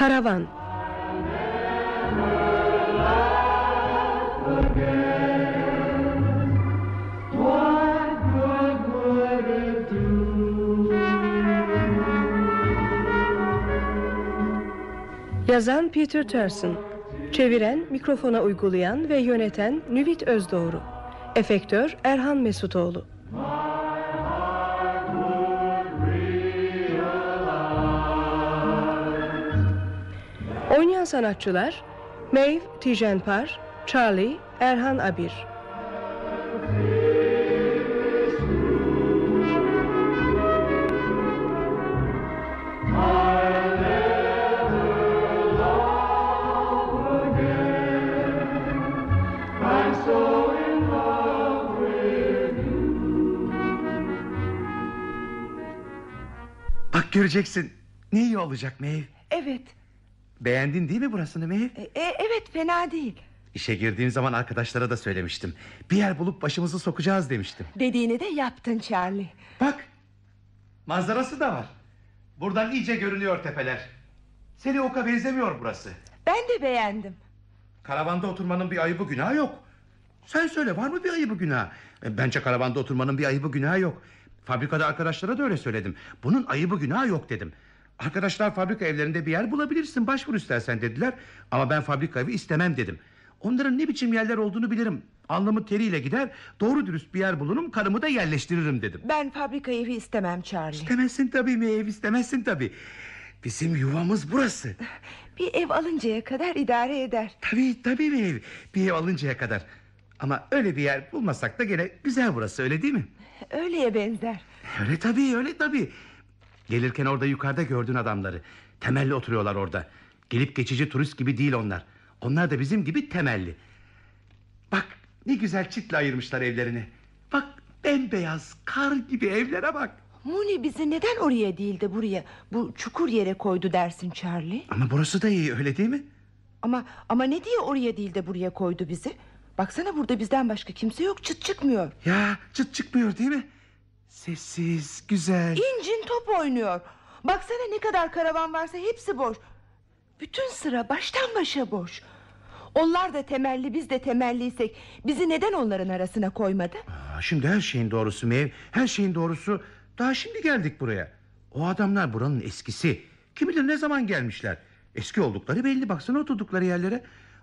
Karavan Yazan Peter Turson Çeviren, mikrofona uygulayan ve yöneten Nüvit Özdoğru Efektör Erhan Mesutoğlu Oynayan sanatçılar Maeve Tijenpar, Charlie Erhan Abir göreceksin. Ne iyi olacak Mev. Evet. Beğendin değil mi burasını Mev? E, e, evet fena değil. İşe girdiğim zaman arkadaşlara da söylemiştim. Bir yer bulup başımızı sokacağız demiştim. Dediğini de yaptın Charlie. Bak. Manzarası da var. Buradan iyice görünüyor tepeler. Seni oka benzemiyor burası. Ben de beğendim. Karavanda oturmanın bir ayıbı günahı yok. Sen söyle var mı bir ayıbı günahı? E, Bence karavanda oturmanın bir ayıbı günahı yok. Fabrikada arkadaşlara da öyle söyledim. Bunun ayıbı günahı yok dedim. Arkadaşlar fabrika evlerinde bir yer bulabilirsin başvur istersen dediler. Ama ben fabrika evi istemem dedim. Onların ne biçim yerler olduğunu bilirim. Alnımı teriyle gider doğru dürüst bir yer bulurum karımı da yerleştiririm dedim. Ben fabrika evi istemem Charlie. İstemezsin tabii mi ev istemezsin tabii. Bizim yuvamız burası. Bir ev alıncaya kadar idare eder. Tabii tabii bir ev. Bir ev alıncaya kadar. Ama öyle bir yer bulmasak da gene güzel burası öyle değil mi? Öyleye benzer. Öyle tabii öyle tabii. Gelirken orada yukarıda gördün adamları. Temelli oturuyorlar orada. Gelip geçici turist gibi değil onlar. Onlar da bizim gibi temelli. Bak ne güzel çitle ayırmışlar evlerini. Bak bembeyaz kar gibi evlere bak. Muni bizi neden oraya değil de buraya bu çukur yere koydu dersin Charlie? Ama burası da iyi öyle değil mi? Ama ama ne diye oraya değil de buraya koydu bizi? Baksana burada bizden başka kimse yok çıt çıkmıyor. Ya çıt çıkmıyor değil mi? Sessiz güzel. İncin top oynuyor. Baksana ne kadar karavan varsa hepsi boş. Bütün sıra baştan başa boş. Onlar da temelli biz de temelliysek bizi neden onların arasına koymadı? Aa, şimdi her şeyin doğrusu Mev. Her şeyin doğrusu. Daha şimdi geldik buraya. O adamlar buranın eskisi. Kim bilir ne zaman gelmişler. Eski oldukları belli baksana oturdukları yerlere.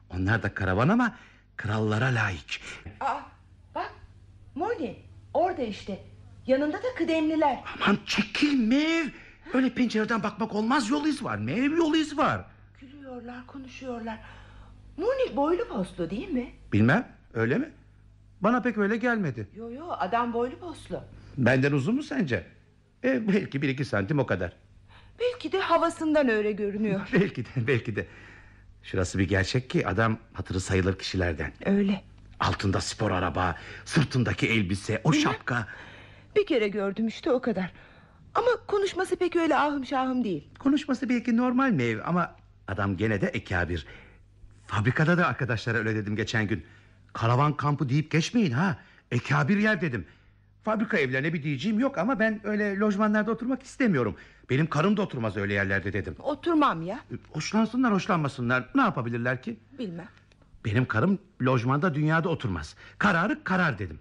Onlar da karavan ama krallara layık. Aa, bak Moni orada işte. Yanında da kıdemliler. Aman çekil Mev. Öyle pencereden bakmak olmaz yol iz var. Mev yol iz var. Gülüyorlar konuşuyorlar. Moni boylu poslu değil mi? Bilmem öyle mi? Bana pek öyle gelmedi. Yo yo adam boylu poslu. Benden uzun mu sence? E, belki bir iki santim o kadar. Belki de havasından öyle görünüyor. Belki de belki de. Şurası bir gerçek ki adam hatırı sayılır kişilerden. Öyle. Altında spor araba, sırtındaki elbise, o şapka. Bir kere gördüm işte o kadar. Ama konuşması pek öyle ahım şahım değil. Konuşması belki normal mi ama adam gene de ekabir. Fabrikada da arkadaşlara öyle dedim geçen gün. Karavan kampı deyip geçmeyin ha. Ekabir yer dedim. Fabrika evlerine bir diyeceğim yok ama ben öyle lojmanlarda oturmak istemiyorum. Benim karım da oturmaz öyle yerlerde dedim. Oturmam ya. Hoşlansınlar hoşlanmasınlar ne yapabilirler ki? Bilmem. Benim karım lojmanda dünyada oturmaz. Kararı karar dedim.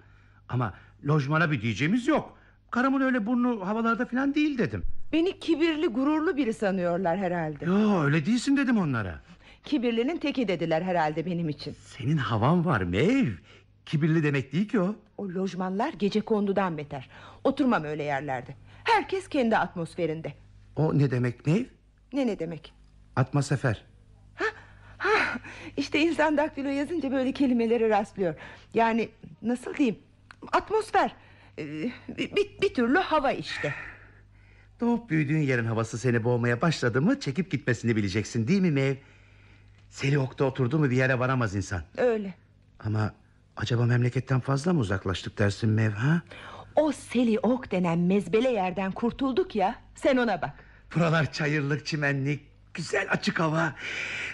Ama lojmana bir diyeceğimiz yok. Karımın öyle burnu havalarda falan değil dedim. Beni kibirli gururlu biri sanıyorlar herhalde. Yo öyle değilsin dedim onlara. Kibirlinin teki dediler herhalde benim için. Senin havan var Mev. Kibirli demek değil ki o. O lojmanlar gece kondudan beter. Oturmam öyle yerlerde. Herkes kendi atmosferinde. O ne demek Mev? Ne ne demek? Atma sefer. Ha, işte insan daktilo yazınca böyle kelimelere rastlıyor. Yani nasıl diyeyim? Atmosfer. Ee, bir, bir, bir türlü hava işte. Doğup büyüdüğün yerin havası seni boğmaya başladı mı çekip gitmesini bileceksin değil mi Mev? Seliok'ta oturdu mu bir yere varamaz insan. Öyle. Ama acaba memleketten fazla mı uzaklaştık dersin Mev ha? O Seli Ok denen mezbele yerden kurtulduk ya Sen ona bak. Buralar çayırlık çimenlik Güzel açık hava.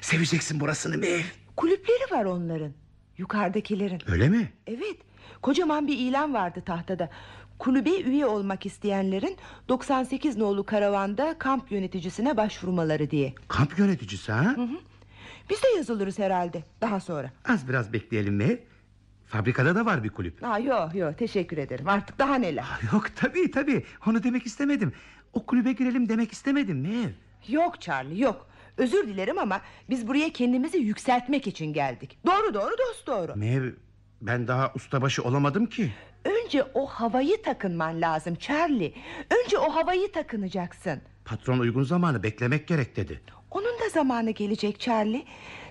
Seveceksin burasını Mev. Kulüpleri var onların Yukarıdakilerin. Öyle mi? Evet kocaman bir ilan vardı tahtada. Kulübe üye olmak isteyenlerin 98 nolu karavanda kamp yöneticisine başvurmaları diye. Kamp yöneticisi ha? Biz de yazılırız herhalde daha sonra. Az biraz bekleyelim Mev Fabrikada da var bir kulüp. Aa, Yok yok teşekkür ederim. Artık daha neler? Yok tabii tabii. Onu demek istemedim. O kulübe girelim demek istemedim Mev. Yok Charlie yok. Özür dilerim ama biz buraya kendimizi yükseltmek için geldik. Doğru doğru dost doğru. Mev ben daha ustabaşı olamadım ki. Önce o havayı takınman lazım Charlie. Önce o havayı takınacaksın. Patron uygun zamanı beklemek gerek dedi Onun da zamanı gelecek Charlie.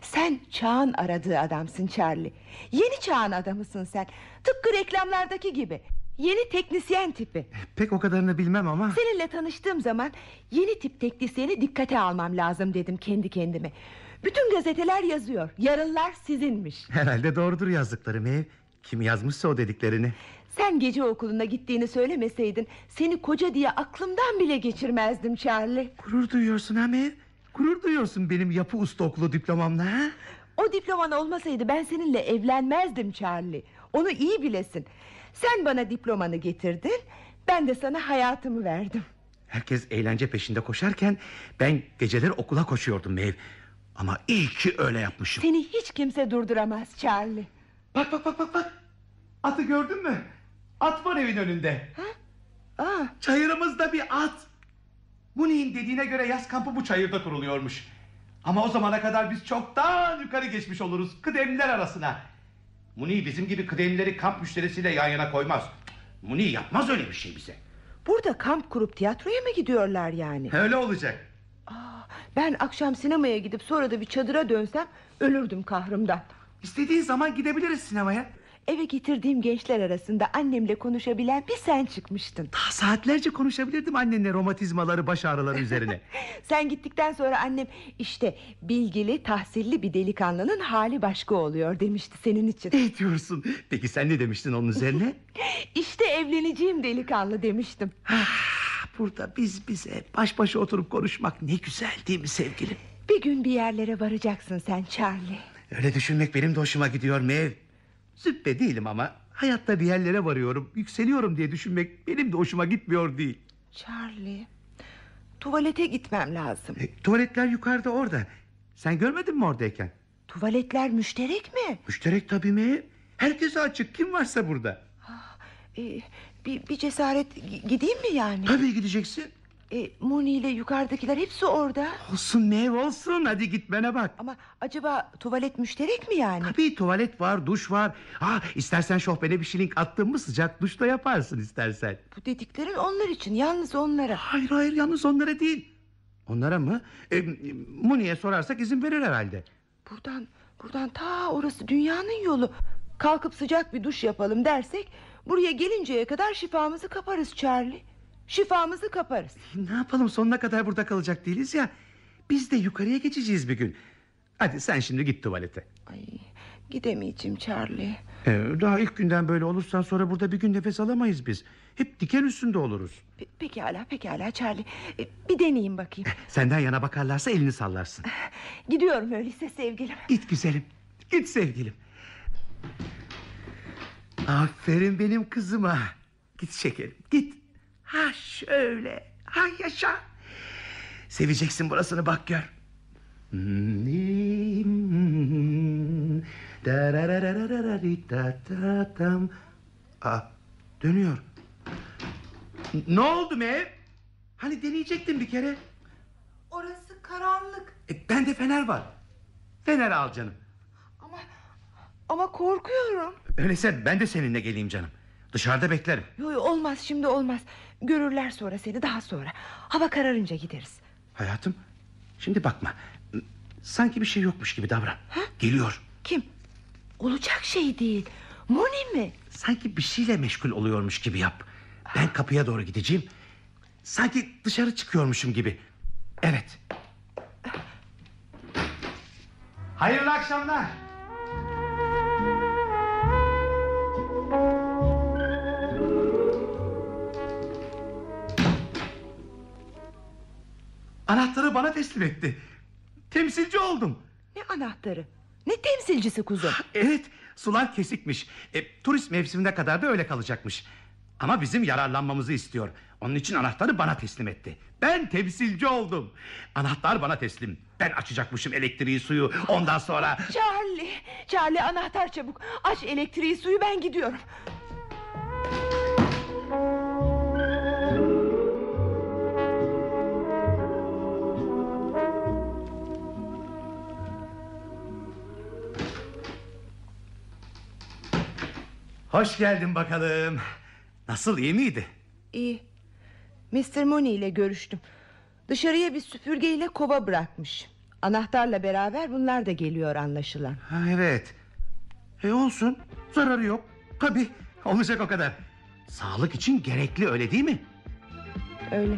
Sen çağın aradığı adamsın Charlie. Yeni çağın adamısın sen. Tıpkı reklamlardaki gibi. Yeni teknisyen tipi. Pek o kadarını bilmem ama. Seninle tanıştığım zaman Yeni tip teknisyeni dikkate almam lazım dedim kendi kendime. Bütün gazeteler yazıyor. Yarınlar sizinmiş. Herhalde doğrudur yazdıkları Mev Kim yazmışsa o dediklerini. Sen gece okuluna gittiğini söylemeseydin Seni koca diye aklımdan bile geçirmezdim Charlie. Gurur duyuyorsun ha Mev Gurur duyuyorsun benim yapı usta okulu diplomamla ha? O diploman olmasaydı ben seninle evlenmezdim Charlie. Onu iyi bilesin. Sen bana diplomanı getirdin Ben de sana hayatımı verdim. Herkes eğlence peşinde koşarken Ben geceleri okula koşuyordum Mev Ama iyi ki öyle yapmışım. Seni hiç kimse durduramaz Charlie. Bak bak bak bak bak. Atı gördün mü? At var evin önünde. Aa, Çayırımızda bir at Muni'nin dediğine göre yaz kampı bu çayırda kuruluyormuş. Ama o zamana kadar biz çoktan yukarı geçmiş oluruz Kıdemliler arasına. Muni bizim gibi kıdemlileri kamp müşterisiyle yan yana koymaz. Muni yapmaz öyle bir şey bize. Burada kamp kurup tiyatroya mı gidiyorlar yani? Öyle olacak. Aa, Ben akşam sinemaya gidip sonra da bir çadıra dönsem Ölürdüm kahrımdan. İstediğin zaman gidebiliriz sinemaya Eve getirdiğim gençler arasında annemle konuşabilen bir sen çıkmıştın Daha saatlerce konuşabilirdim annenle romatizmaları baş ağrıları üzerine Sen gittikten sonra annem işte bilgili tahsilli bir delikanlının hali başka oluyor demişti senin için. Ne diyorsun Peki sen ne demiştin onun üzerine İşte evleneceğim delikanlı demiştim. Ah, Burada biz bize baş başa oturup konuşmak ne güzel değil mi sevgilim Bir gün bir yerlere varacaksın sen Charlie. Öyle düşünmek benim de hoşuma gidiyor Mev Züppe değilim ama hayatta bir yerlere varıyorum Yükseliyorum diye düşünmek benim de hoşuma gitmiyor değil Charlie. Tuvalete gitmem lazım. e, Tuvaletler yukarıda orada Sen görmedin mi oradayken Tuvaletler müşterek mi? Müşterek tabii Mev Herkese açık kim varsa burada Ee, bir, bir cesaret gi- gideyim mi yani? Tabii gideceksin Ee, Muni ile yukarıdakiler hepsi orada. Olsun Mev olsun hadi gitmene bak Ama acaba tuvalet müşterek mi yani? Tabii tuvalet var duş var ha, İstersen şofbene bir şiling attın mı sıcak duşta yaparsın istersen Bu dediklerin onlar için yalnız onlara. Hayır hayır yalnız onlara değil Onlara mı? E, Muni'ye sorarsak izin verir herhalde Buradan buradan ta orası dünyanın yolu. Kalkıp sıcak bir duş yapalım dersek buraya gelinceye kadar şifamızı kaparız Charlie. Şifamızı kaparız. Ne yapalım sonuna kadar burada kalacak değiliz ya Biz de yukarıya geçeceğiz bir gün Hadi sen şimdi git tuvalete Ay gidemeyeceğim Charlie. ee, Daha ilk günden böyle olursan sonra burada bir gün nefes alamayız biz Hep diken üstünde oluruz Pe- pekala pekala Charlie. E, bir deneyeyim bakayım. Senden yana bakarlarsa elini sallarsın Gidiyorum öyleyse sevgilim. Git güzelim Git sevgilim Aferin benim kızıma Git şekerim git Ha şöyle. Ha yaşa. Seveceksin burasını bak gör. Aa, dönüyor. Ne oldu Mev? Hani deneyecektin bir kere? Orası karanlık. E, Bende fener var. Fener al canım. Ama ama korkuyorum. Öyleyse ben de seninle geleyim canım Dışarıda beklerim Yo, olmaz şimdi olmaz. Görürler sonra seni daha sonra. Hava kararınca gideriz. Hayatım Şimdi bakma Sanki bir şey yokmuş gibi davran Geliyor Kim? Olacak şey değil. Moni mi? Sanki bir şeyle meşgul oluyormuş gibi yap Ben kapıya doğru gideceğim Sanki dışarı çıkıyormuşum gibi Evet Hayırlı akşamlar Anahtarı bana teslim etti. Temsilci oldum. Ne anahtarı? Ne temsilcisi kuzum? Evet sular kesikmiş. E, turist mevsimine kadar da öyle kalacakmış. Ama bizim yararlanmamızı istiyor. Onun için anahtarı bana teslim etti. Ben temsilci oldum. Anahtar bana teslim. Ben açacakmışım elektriği suyu. Ondan sonra... Charlie, Charlie anahtar çabuk. Aç elektriği suyu ben gidiyorum. Hoş geldin bakalım. Nasıl iyi miydi? İyi. Mr. Mooney ile görüştüm. Dışarıya bir süpürgeyle kova bırakmış. Anahtarla beraber bunlar da geliyor anlaşılan. Ha, evet. E olsun. Zararı yok. Tabii. Olacak o kadar. Sağlık için gerekli öyle değil mi? Öyle.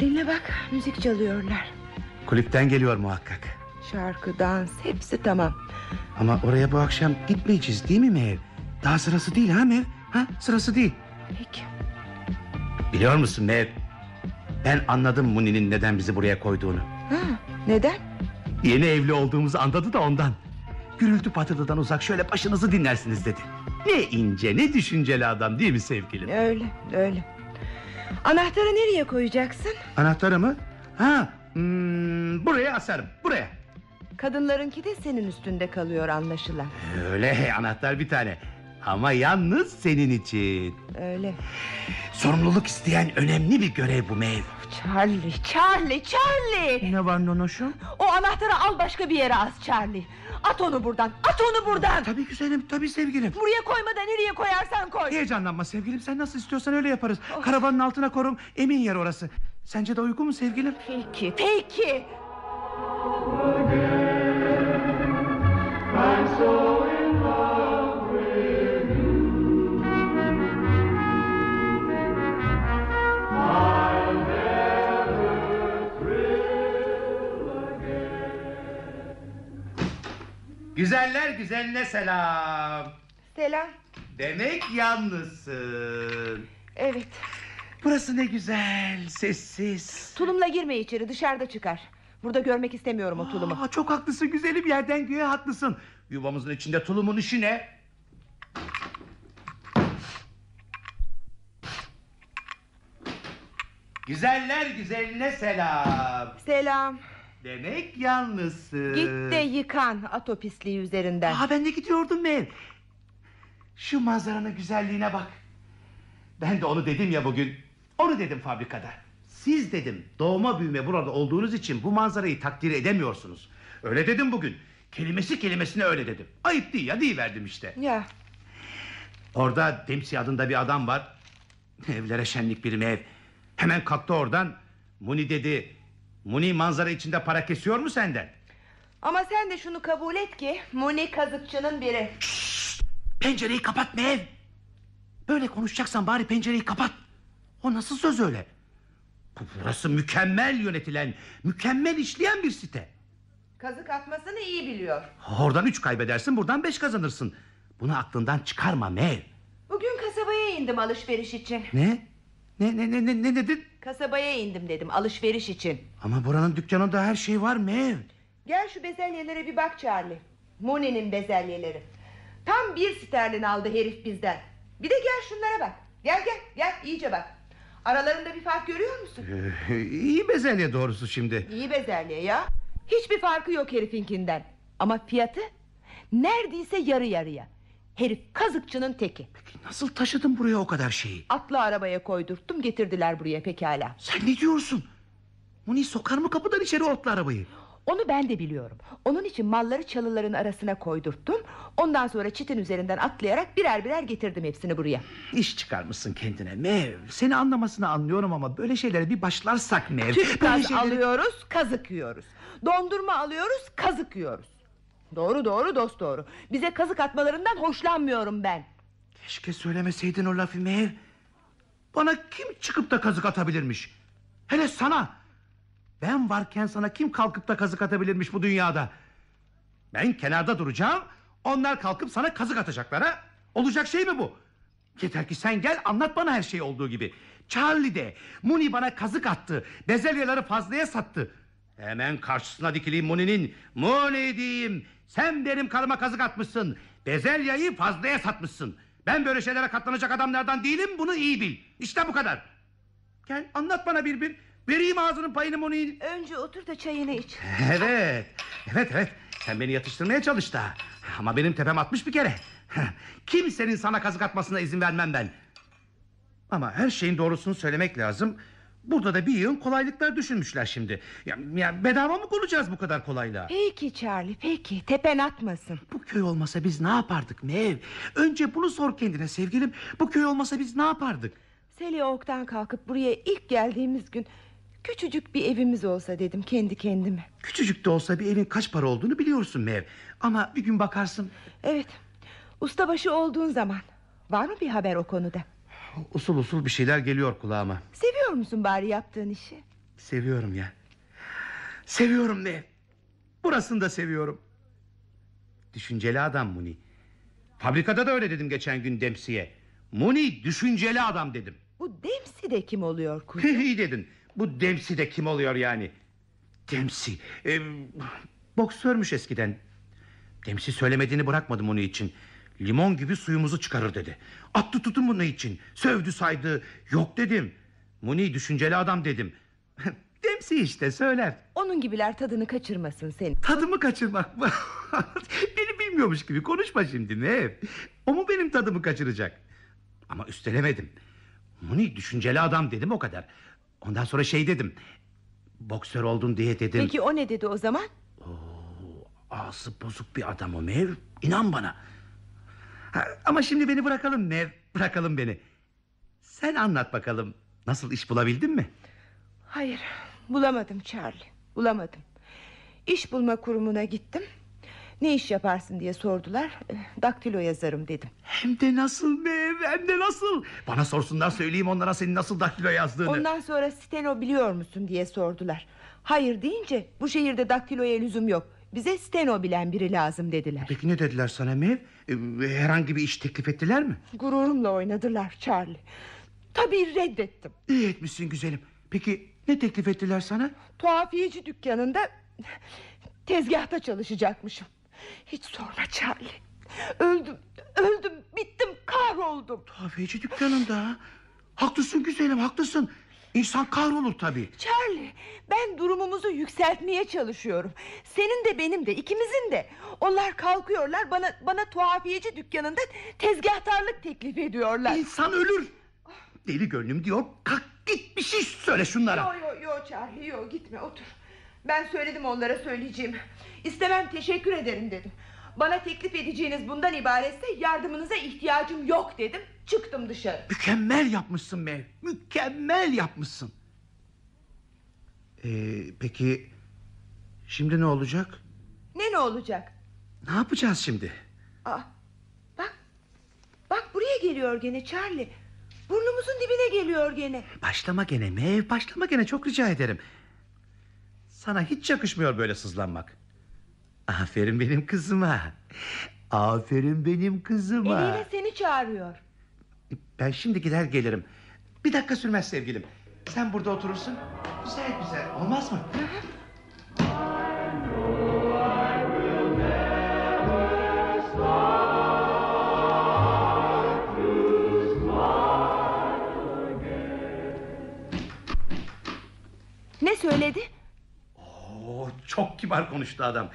Dinle bak müzik çalıyorlar. Kulüpten geliyor muhakkak. Şarkı, dans hepsi tamam. Ama oraya bu akşam gitmeyeceğiz değil mi Mev? Daha sırası değil ha Mev? Ha sırası değil. Peki. Biliyor musun Mev? Ben anladım Muni'nin neden bizi buraya koyduğunu. Ha, neden? Yeni evli olduğumuzu anladı da ondan. Gürültü patırtıdan uzak şöyle başınızı dinlersiniz dedi. Ne ince ne düşünceli adam değil mi sevgilim? Öyle öyle. Anahtarı nereye koyacaksın? Anahtarı mı? Ha hmm, buraya asarım buraya. Kadınlarınki de senin üstünde kalıyor anlaşılan. Öyle anahtar bir tane. Ama yalnız senin için. Öyle. Sorumluluk isteyen önemli bir görev bu Mev. Charlie, Charlie, Charlie. Ne var nonoşum? O anahtarı al başka bir yere as Charlie. At onu buradan, at onu buradan. Tabii güzelim tabii sevgilim. Buraya koyma da nereye koyarsan koy. Heyecanlanma sevgilim sen nasıl istiyorsan öyle yaparız. Karavanın altına korum emin yer orası. Sence de uygun mu sevgilim? Peki, peki. Güzeller güzeline selam. Selam. Demek yalnızsın. Evet. Burası ne güzel sessiz. Tulumla girme içeri, dışarıda çıkar. Burada görmek istemiyorum o tulumu. Aa, çok haklısın güzelim yerden göğe haklısın. Yuvamızın içinde tulumun işi ne? Güzeller güzeline selam. Selam. Demek yalnızsın. Git de yıkan at o pisliği üzerinden. Aa, ben de gidiyordum ben. Şu manzaranın güzelliğine bak. Ben de onu dedim ya bugün. Onu dedim fabrikada. Siz dedim doğma büyüme burada olduğunuz için bu manzarayı takdir edemiyorsunuz. Öyle dedim bugün. Kelimesi kelimesine öyle dedim. Ayıp değil ya verdim işte. Ya Orada Dempsey adında bir adam var. Evlere şenlik bir ev. Hemen kalktı oradan. Muni dedi. Muni manzara içinde para kesiyor mu senden? ama sen de şunu kabul et ki Muni kazıkçının biri. Pencereyi kapat Mev. Böyle konuşacaksan bari pencereyi kapat. O nasıl söz öyle? Bu- Burası mükemmel yönetilen, mükemmel işleyen bir site. Kazık atmasını iyi biliyor. Oradan üç kaybedersin, buradan beş kazanırsın. Bunu aklından çıkarma Mev. Bugün kasabaya indim alışveriş için. Ne? Ne ne ne ne ne dedin? Kasabaya indim dedim alışveriş için. Ama buranın dükkanında her şey var Mev. Gel şu bezelyelere bir bak Charlie. Muni'nin bezelyeleri. Tam bir sterlin aldı herif bizden. Bir de gel şunlara bak. Gel gel gel iyice bak. Aralarında bir fark görüyor musun? Ee, iyi bezelye doğrusu şimdi. İyi bezelye ya. Hiçbir farkı yok herifinkinden. Ama fiyatı neredeyse yarı yarıya. Herif kazıkçının teki. Nasıl taşıdın buraya o kadar şeyi? Atlı arabaya koydurttum getirdiler buraya pekala. Sen ne diyorsun? Muni sokar mı kapıdan içeri otlu arabayı? Onu ben de biliyorum. Onun için malları çalıların arasına koydurttum. Ondan sonra çitin üzerinden atlayarak birer birer getirdim hepsini buraya. İş çıkarmışsın kendine Mev. Seni anlamasını anlıyorum ama böyle şeylere bir başlarsak Mev. Gaz şeyleri- alıyoruz, kazık yiyoruz. Dondurma alıyoruz, kazık yiyoruz. Doğru doğru dost doğru. Bize kazık atmalarından hoşlanmıyorum ben. Keşke söylemeseydin o lafı Mev. Bana kim çıkıp da kazık atabilirmiş? Hele sana. Ben varken sana kim kalkıp da kazık atabilirmiş bu dünyada? Ben kenarda duracağım. Onlar kalkıp sana kazık atacaklar ha? Olacak şey mi bu? Yeter ki sen gel anlat bana her şey olduğu gibi. Charlie de Muni bana kazık attı. Bezelyeleri fazlaya sattı. Hemen karşısına dikileyim Muni'nin. Muni diyeyim. Sen benim karıma kazık atmışsın. Bezelyeyi fazlaya satmışsın. Ben böyle şeylere katlanacak adamlardan değilim bunu iyi bil. İşte bu kadar. Gel anlat bana bir bir. Vereyim ağzının payını Muni'nin. Önce otur da çayını iç. Evet. Evet evet. Sen beni yatıştırmaya çalış da. Ama benim tepem atmış bir kere. Kimsenin sana kazık atmasına izin vermem ben. Ama her şeyin doğrusunu söylemek lazım. Burada da bir yığın kolaylıklar düşünmüşler şimdi. Ya, ya bedava mı konacağız bu kadar kolayla? Peki Charlie peki tepen atmasın. Bu köy olmasa biz ne yapardık Mev? Önce bunu sor kendine sevgilim. Bu köy olmasa biz ne yapardık? Sally Oak'tan kalkıp buraya ilk geldiğimiz gün küçücük bir evimiz olsa dedim kendi kendime. Küçücük de olsa bir evin kaç para olduğunu biliyorsun Mev. Ama bir gün bakarsın Evet ustabaşı olduğun zaman var mı bir haber o konuda? Usul usul bir şeyler geliyor kulağıma. Seviyor musun bari yaptığın işi? Seviyorum ya. Seviyorum ne? Burasını da seviyorum. Düşünceli adam Muni. Fabrikada da öyle dedim geçen gün Dempsey'e. Muni düşünceli adam dedim. Bu Dempsey de kim oluyor kuzum? İyi dedin. Bu Dempsey de kim oluyor yani? Dempsey. E, boksörmüş eskiden. Dempsey söylemediğini bırakmadı Muni için. Limon gibi suyumuzu çıkarır dedi. Attı tutun bunu için. Sövdü saydı. Yok dedim. Muni düşünceli adam dedim. Dempsey işte söyler. Onun gibiler tadını kaçırmasın seni. Tadımı kaçırmak mı? Beni bilmiyormuş gibi konuşma şimdi ne? O mu benim tadımı kaçıracak? Ama üstelemedim. Muni düşünceli adam dedim o kadar. Ondan sonra şey dedim. Boksör oldun diye dedim. Peki o ne dedi o zaman? Ağzı bozuk bir adam o Mev. İnan bana. Ha, ama şimdi beni bırakalım Mev. Bırakalım beni. Sen anlat bakalım. Nasıl iş bulabildin mi? Hayır bulamadım Charlie bulamadım. İş bulma kurumuna gittim. Ne iş yaparsın diye sordular. Eh, Daktilo yazarım dedim. Hem de nasıl Mev hem de nasıl. Bana sorsunlar söyleyeyim onlara senin nasıl daktilo yazdığını. Ondan sonra steno biliyor musun diye sordular. Hayır deyince bu şehirde daktiloya lüzum yok. Bize steno bilen biri lazım dediler. Peki ne dediler sana Mev? Ee, herhangi bir iş teklif ettiler mi? Gururumla oynadılar Charlie. Tabii reddettim. İyi etmişsin güzelim. Peki ne teklif ettiler sana? Tuhafiyeci dükkanında tezgahta çalışacakmışım. Hiç sorma Charlie. Öldüm, öldüm, bittim, kahroldum. Tuhafiyeci dükkanında. ha. Haklısın güzelim haklısın. İnsan kahrolur tabii. Charlie, ben durumumuzu yükseltmeye çalışıyorum. Senin de benim de, ikimizin de. Onlar kalkıyorlar bana bana tuhafiyeci dükkanında tezgahtarlık teklif ediyorlar. İnsan ölür. Deli gönlüm diyor. Kalk git bir şey söyle şunlara. Yo yo yo Charlie yo gitme otur. Ben söyledim onlara söyleyeceğim. İstemem teşekkür ederim dedim. Bana teklif edeceğiniz bundan ibaretse yardımınıza ihtiyacım yok dedim. Çıktım dışarı. Mükemmel yapmışsın Mev. Mükemmel yapmışsın. Ee, peki şimdi ne olacak? Ne ne olacak? Ne yapacağız şimdi? Aa, bak. Bak buraya geliyor gene Charlie. Burnumuzun dibine geliyor gene. Başlama gene Mev başlama gene çok rica ederim. Sana hiç yakışmıyor böyle sızlanmak. Aferin benim kızıma. Aferin benim kızıma. Eliyle seni çağırıyor. Ben şimdi gider gelirim. Bir dakika sürmez sevgilim. Sen burada oturursun. Güzel güzel olmaz mı? Ne söyledi? Oo, çok kibar konuştu adam.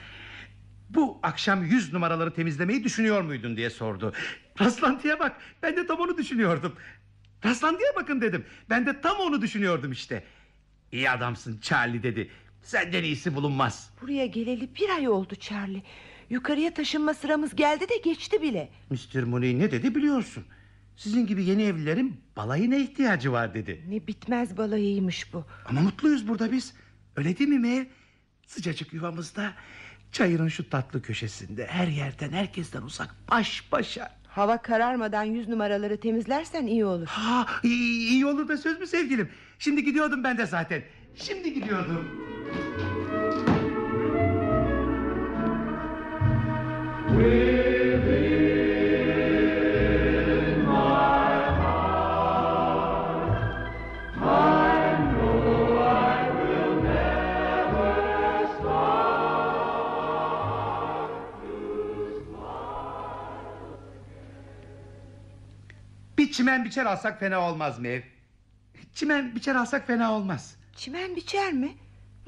Bu akşam yüz numaraları temizlemeyi düşünüyor muydun diye sordu. Rastlantıya bak. Ben de tam onu düşünüyordum. Rastlantıya bakın dedim. Ben de tam onu düşünüyordum işte. İyi adamsın Charlie dedi. Senden iyisi bulunmaz. Buraya geleli bir ay oldu Charlie. Yukarıya taşınma sıramız geldi de geçti bile. Mr. Mooney ne dedi biliyorsun. Sizin gibi yeni evlilerin balayına ihtiyacı var dedi. Ne bitmez balayıymış bu. Ama mutluyuz burada biz. Öyle değil mi Mev? Sıcacık yuvamızda. Çayırın şu tatlı köşesinde. Her yerden herkesten uzak. Baş başa. Hava kararmadan yüz numaraları temizlersen iyi olur. Ha, iyi, iyi olur da söz mü sevgilim? Şimdi gidiyordum ben de zaten. Şimdi gidiyordum. Within çimen biçer alsak fena olmaz Mev. Çimen biçer alsak fena olmaz. Çimen biçer mi?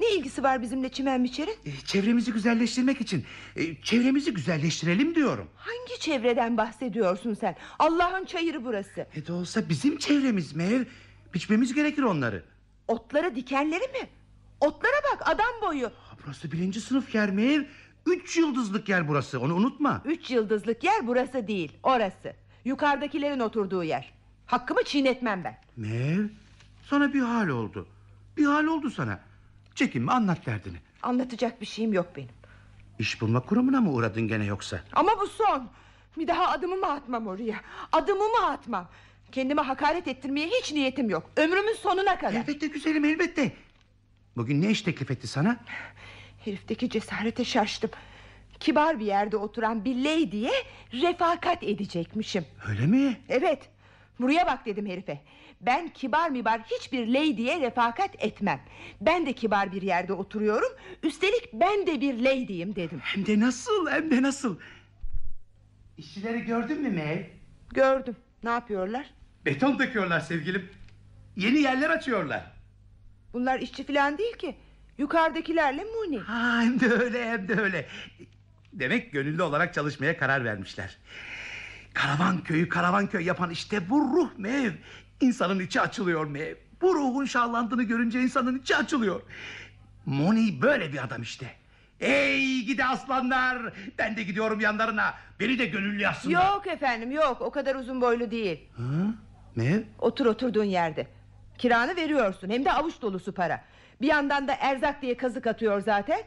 Ne ilgisi var bizimle çimen biçerin? E, çevremizi güzelleştirmek için. e, çevremizi güzelleştirelim diyorum. Hangi çevreden bahsediyorsun sen? Allah'ın çayırı burası. E de olsa bizim çevremiz Mev. Biçmemiz gerekir onları. Otları dikenleri mi? Otlara bak adam boyu. Burası birinci sınıf yer Mev. Üç yıldızlık yer burası onu unutma. Üç yıldızlık yer burası değil orası. Yukarıdakilerin oturduğu yer. Hakkımı çiğnetmem ben. Mev sana bir hal oldu. Bir hal oldu sana. Çekinme anlat derdini. Anlatacak bir şeyim yok benim. İş bulma kurumuna mı uğradın gene yoksa? Ama bu son. Bir daha adımımı atmam oraya. Adımımı atmam. Kendime hakaret ettirmeye hiç niyetim yok. Ömrümün sonuna kadar. Elbette güzelim elbette. Bugün ne iş teklif etti sana? Herifteki cesarete şaştım. Kibar bir yerde oturan bir lady'ye refakat edecekmişim. Öyle mi? Evet. Buraya bak dedim herife. Ben kibar mibar hiçbir lady'ye refakat etmem. Ben de kibar bir yerde oturuyorum. Üstelik ben de bir lady'yim dedim. Hem de nasıl hem de nasıl. İşçileri gördün mü Mev? Gördüm. Ne yapıyorlar? Beton döküyorlar sevgilim. Yeni yerler açıyorlar. Bunlar işçi falan değil ki. Yukarıdakilerle Muni. Ha, hem de öyle hem de öyle. Demek gönüllü olarak çalışmaya karar vermişler. Karavan köyü karavan köy yapan işte bu ruh Mev. İnsanın içi açılıyor Mev. Bu ruhun şahlandığını görünce insanın içi açılıyor. Moni böyle bir adam işte. Ey gidi aslanlar. Ben de gidiyorum yanlarına. Beni de gönüllü yazsınlar. Yok efendim yok o kadar uzun boylu değil. Ha? Mev? Otur oturduğun yerde. Kiranı veriyorsun hem de avuç dolusu para. Bir yandan da erzak diye kazık atıyor zaten.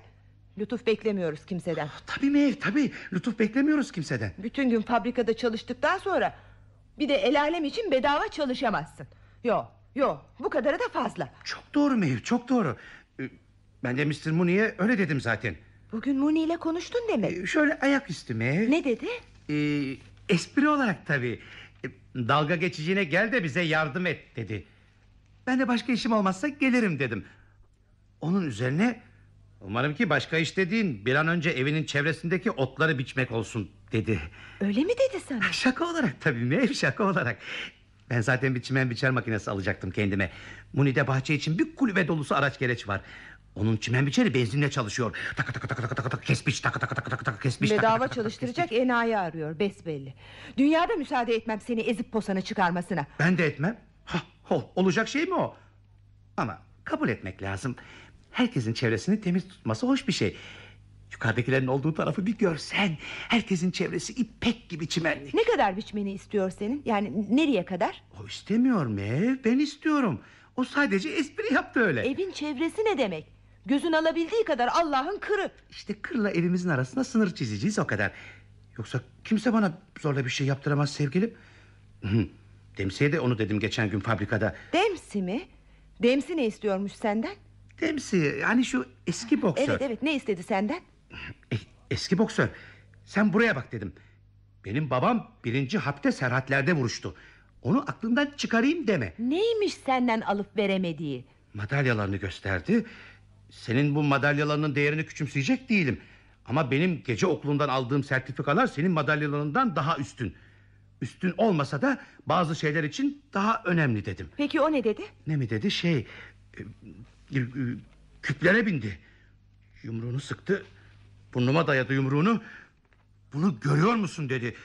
Lütuf beklemiyoruz kimseden. Tabii Mev tabii. Lütuf beklemiyoruz kimseden. Bütün gün fabrikada çalıştıktan sonra bir de el alem için bedava çalışamazsın. Yok yok bu kadarı da fazla. Çok doğru Mev çok doğru. Ee, Ben de Mr. Muni'ye öyle dedim zaten. Bugün Muni ile konuştun demek. Ee, Şöyle ayaküstü Mev. Ne dedi? Ee, espri olarak tabii. Ee, Dalga geçicine gel de bize yardım et dedi. Ben de başka işim olmazsa gelirim dedim. Onun üzerine umarım ki başka iş dediğin bir an önce evinin çevresindeki otları biçmek olsun dedi. Öyle mi dedi sana? Şaka olarak tabii Mev şaka olarak. Ben zaten bir çimen biçer makinesi alacaktım kendime. Muni'de bahçe için bir kulübe dolusu araç gereç var. Onun çimen biçeri benzinle çalışıyor. Tak tak tak tak tak tak kes biç tak tak tak tak tak kes biç. tak, tak, Bedava tak, tak, çalıştıracak enayi arıyor besbelli. Dünyada müsaade etmem seni ezip posanı çıkarmasına. Ben de etmem. Ha, ho, olacak şey mi o? Ama kabul etmek lazım. Herkesin çevresini temiz tutması hoş bir şey. Yukarıdakilerin olduğu tarafı bir görsen. Herkesin çevresi ipek gibi çimenlik. Ne kadar biçmeni istiyor senin? Yani nereye kadar? O istemiyor Mev. Ben istiyorum. O sadece espri yaptı öyle. Evin çevresi ne demek? Gözün alabildiği kadar Allah'ın kırı. İşte kırla evimizin arasında sınır çizeceğiz o kadar. Yoksa kimse bana zorla bir şey yaptıramaz sevgilim. Demsi'ye de onu dedim geçen gün fabrikada. Demsi mi? Demsi ne istiyormuş senden? Demsi hani şu eski boksör. Evet evet ne istedi senden? E, eski boksör. Sen buraya bak dedim. Benim babam birinci harpte serhatlerde vuruştu. Onu aklından çıkarayım deme. Neymiş senden alıp veremediği? Madalyalarını gösterdi. Senin bu madalyalarının değerini küçümseyecek değilim. Ama benim gece okulundan aldığım sertifikalar senin madalyalarından daha üstün. Üstün olmasa da bazı şeyler için daha önemli dedim. Peki o ne dedi? Ne mi dedi şey e, küplere bindi. Yumruğunu sıktı. Burnuma dayadı yumruğunu. Bunu görüyor musun dedi.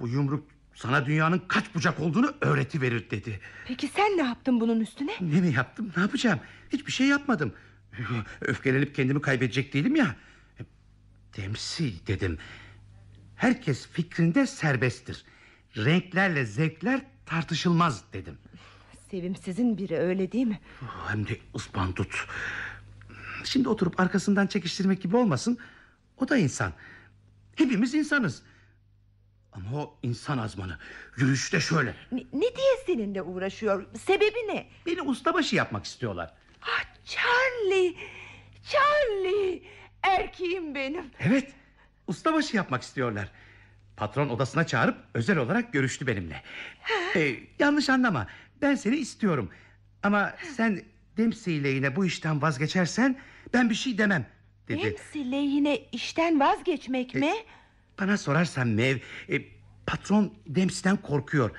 Bu yumruk sana dünyanın kaç bucak olduğunu öğreti verir dedi. Peki sen ne yaptın bunun üstüne? Ne mi yaptım ne yapacağım hiçbir şey yapmadım Öfkelenip kendimi kaybedecek değilim ya Temsil dedim Herkes fikrinde serbesttir Renklerle zevkler tartışılmaz dedim Sevimsizin biri öyle değil mi? Hem de ıspandut Şimdi oturup arkasından çekiştirmek gibi olmasın O da insan Hepimiz insanız Ama o insan azmanı Yürüyüşte şöyle Ne, ne diye seninle uğraşıyor? Sebebi ne? Beni ustabaşı yapmak istiyorlar Ah Charlie! Charlie! Erkeğim benim. Evet ustabaşı yapmak istiyorlar Patron odasına çağırıp özel olarak görüştü benimle ee, Yanlış anlama ben seni istiyorum Ama sen Dempsey lehine bu işten vazgeçersen Ben bir şey demem dedi Dempsey lehine işten vazgeçmek mi? Bana sorarsan Mev e, Patron Dempsey'den korkuyor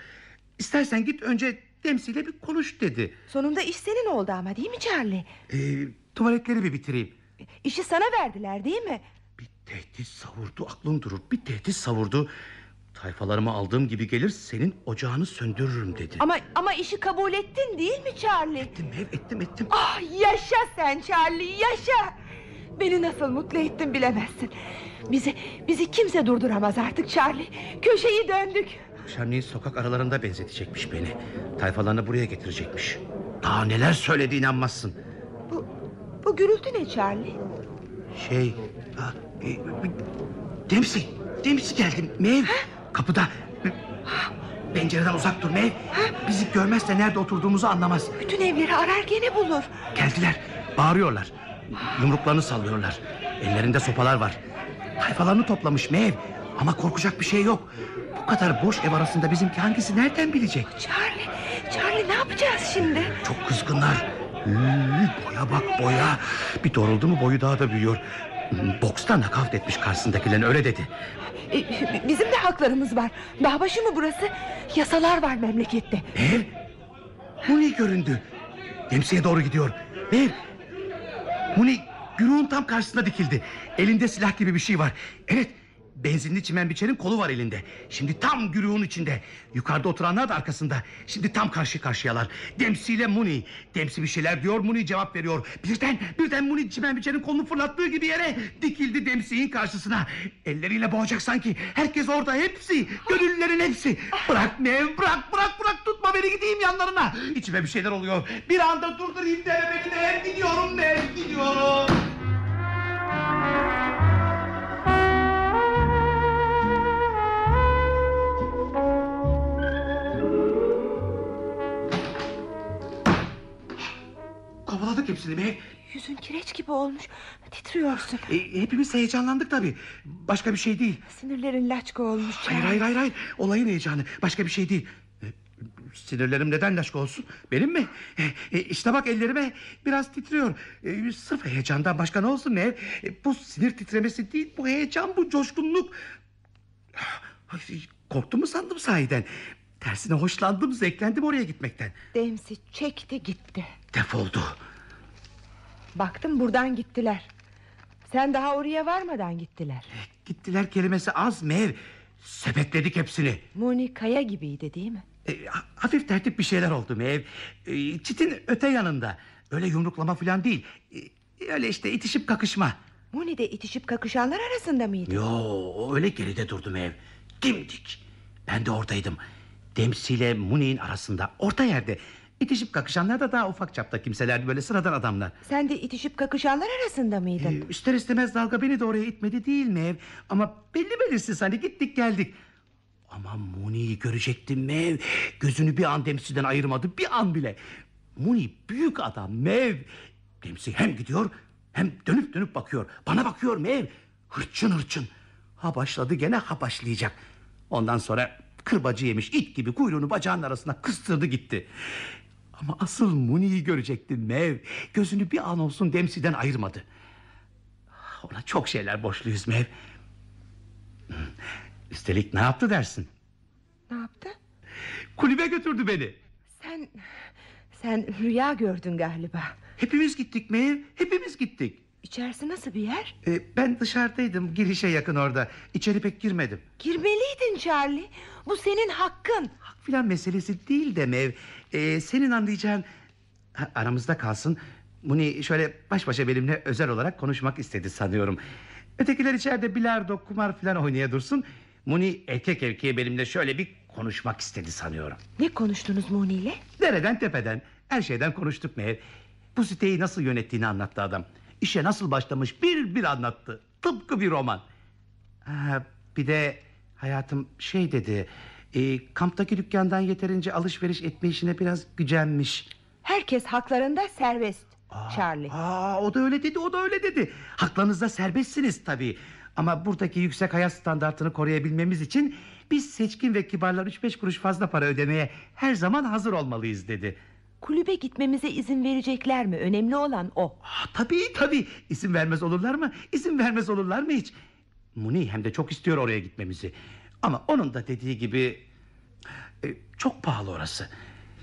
İstersen git önce Dempsey ile bir konuş dedi. Sonunda iş senin oldu ama değil mi Charlie? Ee, tuvaletleri bir bitireyim. İşi sana verdiler değil mi? Bir tehdit savurdu aklın durur bir tehdit savurdu. Tayfalarımı aldığım gibi gelir senin ocağını söndürürüm dedi. Ama ama işi kabul ettin değil mi Charlie? Ettim ev ettim ettim. Ah yaşa sen Charlie yaşa. Beni nasıl mutlu ettin bilemezsin. Bizi bizi kimse durduramaz artık Charlie. Köşeyi döndük. Şamli'yi sokak aralarında benzetecekmiş beni. Tayfalarını buraya getirecekmiş. Daha neler söyledi inanmazsın. Bu bu gürültü ne Charlie? Şey... ha, e, Dempsey, Dempsey geldi. Mev, kapıda. Pencereden uzak dur Mev. Bizi görmezse nerede oturduğumuzu anlamaz. Bütün evleri arar gene bulur. Geldiler, bağırıyorlar. Yumruklarını sallıyorlar. Ellerinde sopalar var. Tayfalarını toplamış Mev. Ama korkacak bir şey yok. Bu kadar boş ev arasında bizimki hangisi nereden bilecek? Charlie, Charlie ne yapacağız şimdi? Çok kızgınlar. Üü, boya bak boya. Bir doğruldu mu boyu daha da büyüyor. Boksta nakavt etmiş karşısındakilerin öyle dedi. E, bizim de haklarımız var. Dağbaşı mı burası? Yasalar var memlekette. Mev. Muni göründü. Dempsey'e doğru gidiyor. Mev. Muni güruğun tam karşısında dikildi. Elinde silah gibi bir şey var. Evet. Benzinli çimen biçerin kolu var elinde. Şimdi tam güruğun içinde. Yukarıda oturanlar da arkasında. Şimdi tam karşı karşıyalar. Dempsey ile Muni. Dempsey bir şeyler diyor Muni cevap veriyor. Birden birden Muni çimen biçerin kolunu fırlattığı gibi yere dikildi Dempsey'in karşısına. Elleriyle boğacak sanki. Herkes orada hepsi. Gönüllülerin hepsi. Bırak Mev bırak bırak bırak tutma beni gideyim yanlarına. İçime bir şeyler oluyor. Bir anda durdurayım deme beni Mev gidiyorum Mev gidiyorum. Mev. Yüzün kireç gibi olmuş. Titriyorsun. E, hepimiz heyecanlandık tabii. Başka bir şey değil. Sinirlerin laçka olmuş. Hayır hayır hayır hayır. Olayın heyecanı. Başka bir şey değil. E, Sinirlerim neden laşka olsun? Benim mi? E, e, işte bak ellerime biraz titriyor. E, sırf heyecandan başka ne olsun ne? E, bu sinir titremesi değil. Bu heyecan, bu coşkunluk. Korktum mu sandım sahiden? Tersine hoşlandım, zevklendim oraya gitmekten. Dempsey çekti gitti. Defoldu. Baktım buradan gittiler. Sen daha oraya varmadan gittiler. Gittiler kelimesi az mev. Sepetledik hepsini. Moni kaya gibiydi değil mi? E, ha- hafif tertip bir şeyler oldu Mev. E, çitin öte yanında. Öyle yumruklama falan değil. E, öyle işte itişip kakışma. Moni de itişip kakışanlar arasında mıydı? Yo öyle geride durdu Mev. Dimdik. Ben de oradaydım. Dempsey ile Muni'nin arasında orta yerde. İtişip kakışanlar da daha ufak çapta kimselerdi böyle sıradan adamlar. Sen de itişip kakışanlar arasında mıydın? E, ister istemez dalga beni de oraya itmedi değil Mev. Ama belli belirsiz hani gittik geldik. Ama Muni'yi görecektim Mev. Gözünü bir an Dempsey'den ayırmadı bir an bile. Muni büyük adam Mev. Dempsey hem gidiyor hem dönüp dönüp bakıyor. Bana bakıyor Mev. Hırçın hırçın. Ha başladı gene ha başlayacak. Ondan sonra kırbacı yemiş it gibi kuyruğunu bacağının arasına kıstırdı gitti. Ama asıl Muni'yi görecektim Mev. Gözünü bir an olsun Dempsey'den ayırmadı. Ona çok şeyler borçluyuz Mev. Üstelik ne yaptı dersin? Ne yaptı? Kulübe götürdü beni. Sen sen rüya gördün galiba. Hepimiz gittik Mev. Hepimiz gittik. İçerisi nasıl bir yer? Ee, ben dışarıdaydım. Girişe yakın orada. İçeri pek girmedim. Girmeliydin Charlie. Bu senin hakkın. Hak filan meselesi değil de Mev. Ee, senin anlayacağın... Ha, aramızda kalsın. Muni şöyle baş başa benimle özel olarak konuşmak istedi sanıyorum. Ötekiler içeride bilardo, kumar filan oynaya dursun. Muni erkek erkeğe benimle şöyle bir konuşmak istedi sanıyorum. Ne konuştunuz Moni ile? Dereden tepeden her şeyden konuştuk Meğer. Bu siteyi nasıl yönettiğini anlattı adam. İşe nasıl başlamış bir bir anlattı. Tıpkı bir roman. Ha, bir de hayatım şey dedi. E, kamptaki dükkandan yeterince alışveriş etme işine biraz gücenmiş. Herkes haklarında serbest. Charlie. Aa, o da öyle dedi o da öyle dedi. Haklarınızda serbestsiniz tabii. Ama buradaki yüksek hayat standartını koruyabilmemiz için... ...biz seçkin ve kibarlar 3-5 kuruş fazla para ödemeye her zaman hazır olmalıyız dedi. Kulübe gitmemize izin verecekler mi? Önemli olan o. Aa, tabii tabii İzin vermez olurlar mı İzin vermez olurlar mı hiç Muni hem de çok istiyor oraya gitmemizi Ama onun da dediği gibi E, çok pahalı orası.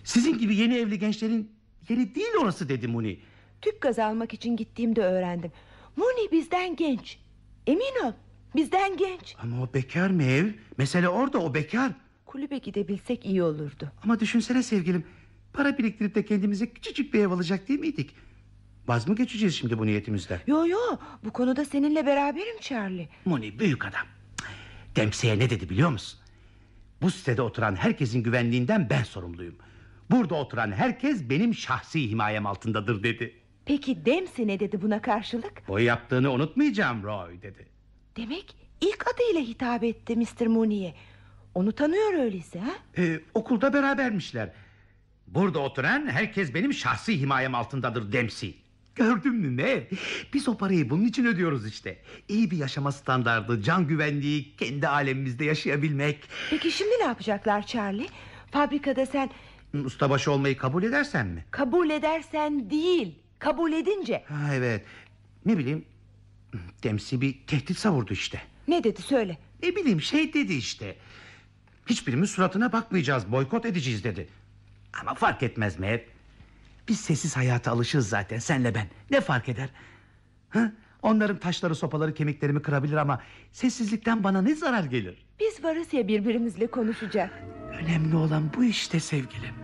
Sizin gibi yeni evli gençlerin yeri değil orası dedi Muni. Tüp gaz almak için gittiğimde öğrendim. Muni bizden genç. Emin ol bizden genç. Ama o bekar mı ev? Mesele orada o bekar. Kulübe gidebilsek iyi olurdu. Ama düşünsene sevgilim. Para biriktirip de kendimize küçücük bir ev alacak değil miydik? Vaz mı geçeceğiz şimdi bu niyetimizden? Yo yo bu konuda seninle beraberim Charlie. Moni büyük adam. Dempsey'e ne dedi biliyor musun? Bu sitede oturan herkesin güvenliğinden ben sorumluyum. Burada oturan herkes benim şahsi himayem altındadır dedi. Peki Dempsey ne dedi buna karşılık? Bu yaptığını unutmayacağım Roy dedi. Demek ilk adıyla hitap etti Mr. Mooney'e. Onu tanıyor öyleyse ha? Ee, okulda berabermişler. Burada oturan herkes benim şahsi himayem altındadır Dempsey. Gördün mü Mev? Biz o parayı bunun için ödüyoruz işte. İyi bir yaşama standardı, can güvenliği, kendi alemimizde yaşayabilmek. Peki şimdi ne yapacaklar Charlie? Fabrikada sen Ustabaşı olmayı kabul edersen mi? kabul edersen değil, kabul edince. Ha, evet. Ne bileyim. Dempsey bir tehdit savurdu işte. Ne dedi söyle. Ne bileyim şey dedi işte. Hiçbirimiz suratına bakmayacağız, boykot edeceğiz dedi. Ama fark etmez Mev. Biz sessiz hayata alışığız zaten senle ben. Ne fark eder? Ha? Onların taşları sopaları kemiklerimi kırabilir ama sessizlikten bana ne zarar gelir? Biz varız ya birbirimizle konuşacak. Önemli olan bu işte sevgilim.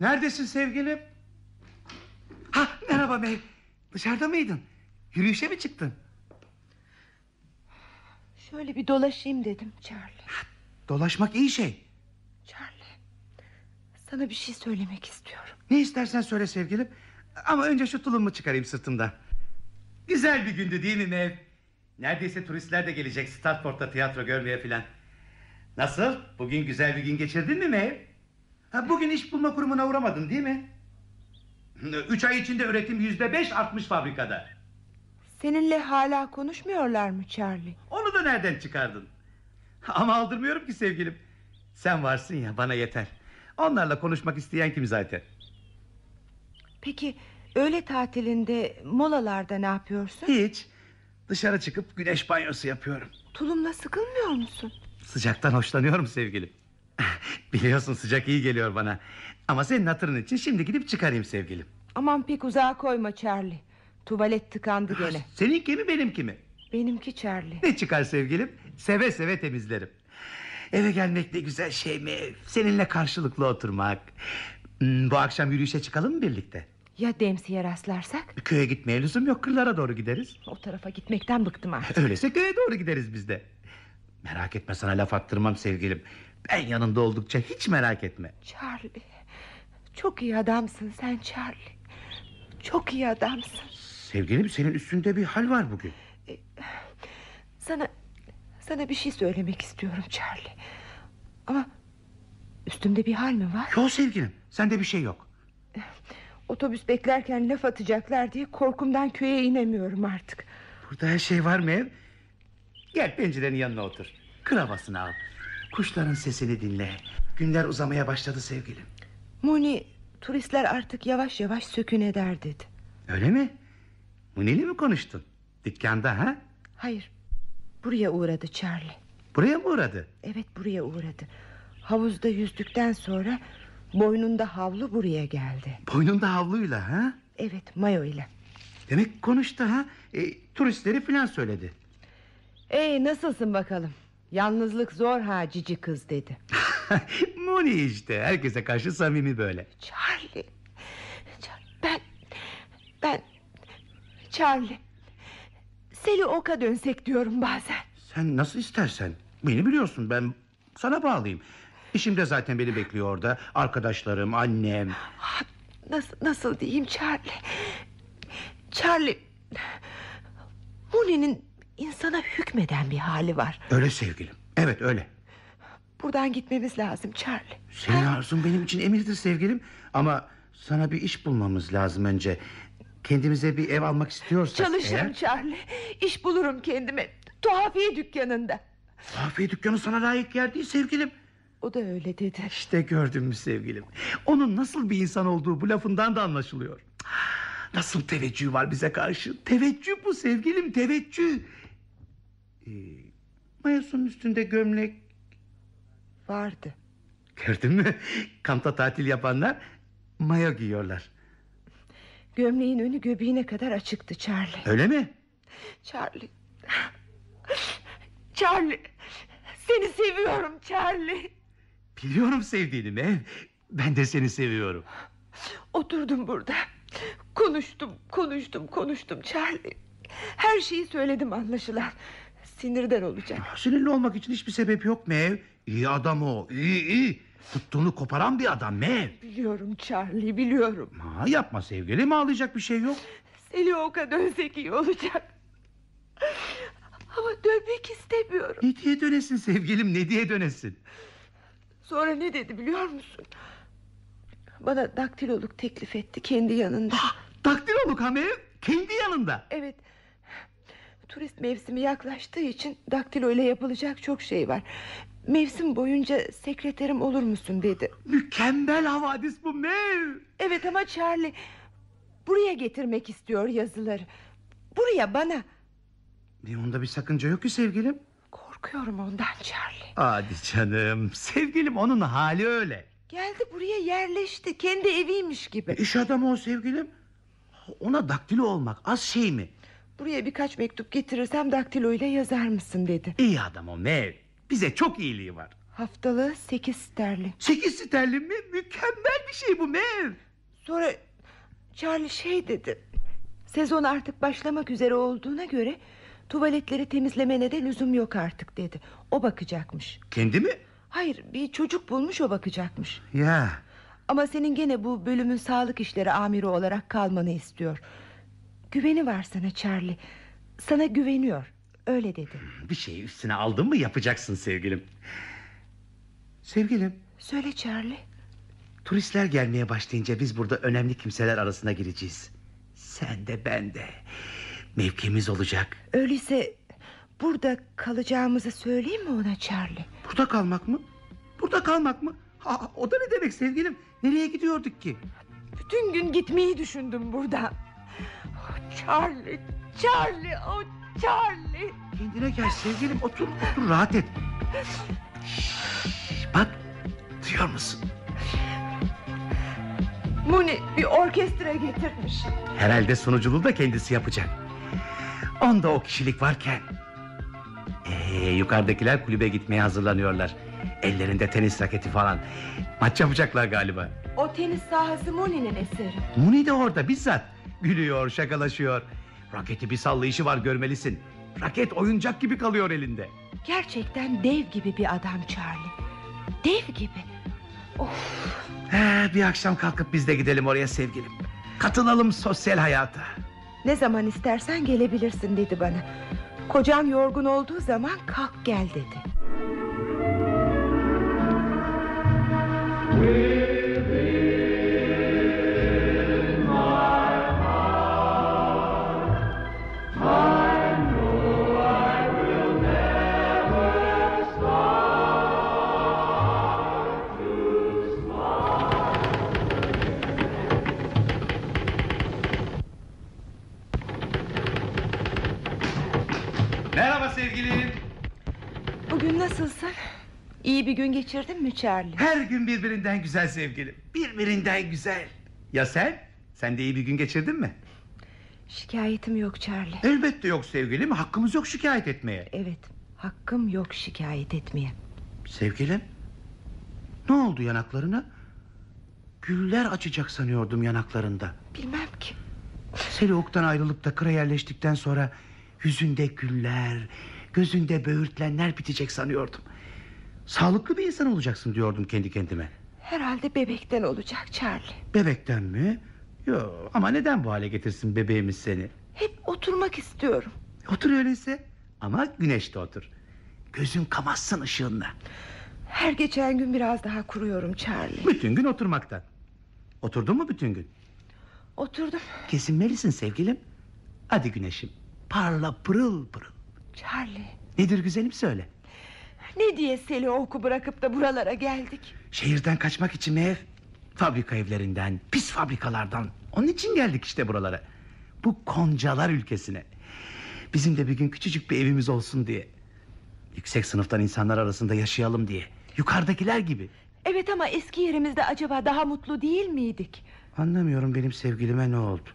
Neredesin sevgilim? Ha merhaba Mev. Dışarıda mıydın? Yürüyüşe mi çıktın? Şöyle bir dolaşayım dedim Charlie. Dolaşmak iyi şey. Charlie. Sana bir şey söylemek istiyorum. Ne istersen söyle sevgilim. Ama önce şu tulumu çıkarayım sırtımdan. Güzel bir gündü değil mi Mev? Neredeyse turistler de gelecek Stratford'da tiyatro görmeye filan. Nasıl? Bugün güzel bir gün geçirdin mi Mev? Ha, bugün iş bulma kurumuna uğramadın değil mi? Üç ay içinde üretim yüzde beş artmış fabrikada. Seninle hala konuşmuyorlar mı Charlie? Onu da nereden çıkardın? Ama aldırmıyorum ki sevgilim. Sen varsın ya bana yeter. Onlarla konuşmak isteyen kim zaten? Peki öğle tatilinde molalarda ne yapıyorsun? Hiç. Dışarı çıkıp güneş banyosu yapıyorum. Tulumla sıkılmıyor musun? Sıcaktan hoşlanıyorum sevgilim. Biliyorsun sıcak iyi geliyor bana. Ama senin hatırın için şimdi gidip çıkarayım sevgilim. Aman pek uzağa koyma Charlie. Tuvalet tıkandı gene. Seninki mi benimki mi? Benimki Charlie. Ne çıkar sevgilim? Seve seve temizlerim. Eve gelmek ne güzel şey mi? Seninle karşılıklı oturmak. Hmm, bu akşam yürüyüşe çıkalım mı birlikte? Ya Dempsey'e rastlarsak? Köye gitmeye lüzum yok kırlara doğru gideriz. O tarafa gitmekten bıktım artık. Öyleyse köye doğru gideriz biz de. Merak etme sana laf attırmam sevgilim. Ben yanında oldukça hiç merak etme. Charlie. Çok iyi adamsın sen Charlie. Çok iyi adamsın. Sevgilim senin üstünde bir hal var bugün. Sana sana bir şey söylemek istiyorum Charlie. Ama üstümde bir hal mi var? Yok sevgilim sende bir şey yok. Otobüs beklerken laf atacaklar diye korkumdan köye inemiyorum artık. Burada her şey var mı ev? Gel pencerenin yanına otur. Kır havasını al. Kuşların sesini dinle. Günler uzamaya başladı sevgilim. Muni turistler artık yavaş yavaş sökün eder dedi. Öyle mi? Muni'yle mi konuştun? Dükkanda ha? Hayır buraya uğradı Charlie. Buraya mı uğradı? Evet buraya uğradı. Havuzda yüzdükten sonra boynunda havlu buraya geldi. Boynunda havluyla ha? Evet mayo ile. Demek konuştu ha? E, turistleri filan söyledi. Ey nasılsın bakalım? Yalnızlık zor ha cici kız dedi. Muni işte herkese karşı samimi böyle. Charlie. Charlie ben ben Charlie. Seli oka dönsek diyorum bazen. Sen nasıl istersen. Beni biliyorsun ben sana bağlıyım. İşim de zaten beni bekliyor orada. Arkadaşlarım, annem. Ah, Nasıl nasıl diyeyim Charlie? Charlie. Muni'nin insana hükmeden bir hali var. Öyle sevgilim. Evet öyle. Buradan gitmemiz lazım Charlie. Senin arzun benim için emirdir sevgilim. Ama sana bir iş bulmamız lazım önce. Kendimize bir ev almak istiyorsak Çalışırım eğer... Charlie. İş bulurum kendime. Tuhafiye dükkanında. Afiye dükkanı sana layık yer değil sevgilim. O da öyle dedi. İşte gördün mü sevgilim. Onun nasıl bir insan olduğu bu lafından da anlaşılıyor. Nasıl teveccüh var bize karşı. Teveccüh bu sevgilim teveccüh. Ee, mayosunun üstünde gömlek Vardı. gördün mü? Kampta tatil yapanlar mayo giyiyorlar. Gömleğin önü göbeğine kadar açıktı Charlie. Öyle mi? Charlie. Charlie. Seni seviyorum Charlie. Biliyorum sevdiğini Mev. Ben de seni seviyorum. Oturdum burada. Konuştum, konuştum, konuştum Charlie. Her şeyi söyledim anlaşılan. Sinirden olacak. Sinirli olmak için hiçbir sebep yok Mev. İyi adam o. İyi iyi. Tuttuğunu koparan bir adam Mev. Biliyorum Charlie, biliyorum. Ha, yapma sevgilim ağlayacak bir şey yok. Seliok'a dönsek iyi olacak. Ama dönmek istemiyorum. Ne diye dönesin sevgilim ne diye dönesin. Sonra ne dedi biliyor musun? Bana daktiloluk teklif etti kendi yanında. Daktiloluk ha Mev. Kendi yanında. Evet. Turist mevsimi yaklaştığı için daktilo ile yapılacak çok şey var. Mevsim boyunca sekreterim olur musun dedi. Mükemmel havadis bu Mev. Evet ama Charlie buraya getirmek istiyor yazıları. Buraya bana. Ne onda bir sakınca yok ki sevgilim. Korkuyorum ondan Charlie. Hadi canım. Sevgilim onun hali öyle. Geldi buraya yerleşti. Kendi eviymiş gibi. İş adamı o sevgilim. Ona daktilo olmak az şey mi? Buraya birkaç mektup getirirsem daktilo ile yazar mısın dedi. İyi adam o Mev. Bize çok iyiliği var. Haftalığı sekiz sterlin. Sekiz sterlin mi? Mükemmel bir şey bu Mev. Sonra Charlie şey dedi. Sezon artık başlamak üzere olduğuna göre tuvaletleri temizlemene de lüzum yok artık dedi. O bakacakmış. Kendi mi? Hayır bir çocuk bulmuş o bakacakmış. Ya Ama senin gene bu bölümün sağlık işleri amiri olarak kalmanı istiyor. Güveni var sana Charlie. Sana güveniyor. Öyle dedi. bir şeyi üstüne aldın mı yapacaksın sevgilim. Sevgilim Söyle Charlie. turistler gelmeye başlayınca biz burada önemli kimseler arasına gireceğiz. Sen de ben de. Mevkimiz olacak. Öyleyse burada kalacağımızı söyleyeyim mi ona Charlie? Burada kalmak mı? Burada kalmak mı? Ha, o da ne demek sevgilim? Nereye gidiyorduk ki? Bütün gün gitmeyi düşündüm burada. Oh, Charlie, Charlie, oh Charlie. Kendine gel sevgilim otur otur rahat et. Şşş, bak duyuyor musun? Muni bir orkestra getirmiş. Herhalde sunuculuğu da kendisi yapacak. Onda o kişilik varken. Ee, yukarıdakiler kulübe gitmeye hazırlanıyorlar. Ellerinde tenis raketi falan. Maç yapacaklar galiba. O tenis sahası Muni'nin eseri. Muni de orada bizzat. Gülüyor, şakalaşıyor. Raketi bir sallayışı var görmelisin. Raket oyuncak gibi kalıyor elinde. Gerçekten dev gibi bir adam Charlie. Dev gibi. Of, He, bir akşam kalkıp biz de gidelim oraya sevgilim. Katılalım sosyal hayata. ne zaman istersen gelebilirsin dedi bana. Kocan yorgun olduğu zaman kalk gel dedi. İyi bir gün geçirdin mi Charlie? Her gün birbirinden güzel sevgilim. Birbirinden güzel. Ya sen? Sen de iyi bir gün geçirdin mi? Şikayetim yok Charlie. Elbette yok sevgilim. Hakkımız yok şikayet etmeye. Evet, hakkım yok şikayet etmeye. Sevgilim. Ne oldu yanaklarına? Güller açacak sanıyordum yanaklarında. Bilmem ki. Selçuk'tan ayrılıp da kıra yerleştikten sonra yüzünde güller, gözünde böğürtlenler bitecek sanıyordum. Sağlıklı bir insan olacaksın diyordum kendi kendime. Herhalde bebekten olacak Charlie. Bebekten mi? Yok ama neden bu hale getirsin bebeğimiz seni? Hep oturmak istiyorum. Otur öyleyse ama güneşte otur. Gözün kamazsın ışığınla. Her geçen gün biraz daha kuruyorum Charlie. Bütün gün oturmaktan. Oturdun mu bütün gün? Oturdum. Kesinmelisin sevgilim. Hadi güneşim. Parla pırıl pırıl. Charlie. Nedir güzelim söyle. Ne diye Sel'i oku bırakıp da buralara geldik? Şehirden kaçmak için mi ev? Fabrika evlerinden, pis fabrikalardan. Onun için geldik işte buralara. Bu koncalar ülkesine. Bizim de bir gün küçücük bir evimiz olsun diye. Yüksek sınıftan insanlar arasında yaşayalım diye. Yukarıdakiler gibi. Evet ama eski yerimizde acaba daha mutlu değil miydik? Anlamıyorum benim sevgilime ne oldu.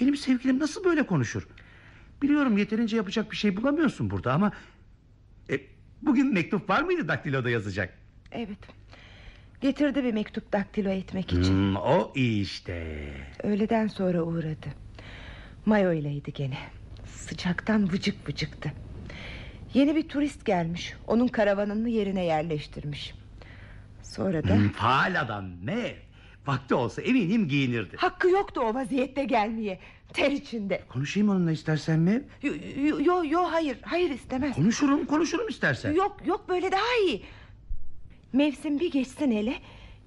Benim sevgilim nasıl böyle konuşur? Biliyorum yeterince yapacak bir şey bulamıyorsun burada ama... E, bugün mektup var mıydı daktiloda yazacak? Evet. Getirdi bir mektup daktilo etmek için. Hmm, o iyi işte. Öğleden sonra uğradı. Mayo ileydi gene. Sıcaktan vıcık vıcıktı. Yeni bir turist gelmiş. Onun karavanını yerine yerleştirmiş. Sonra da Hmm, faal adam ne? Vakti olsa eminim giyinirdi. hakkı yoktu o vaziyette gelmeye. Ter içinde. Konuşayım onunla istersen mi? Yo yo yo, hayır hayır istemez. Konuşurum konuşurum istersen. Yok yok böyle daha iyi. Mevsim bir geçsin hele.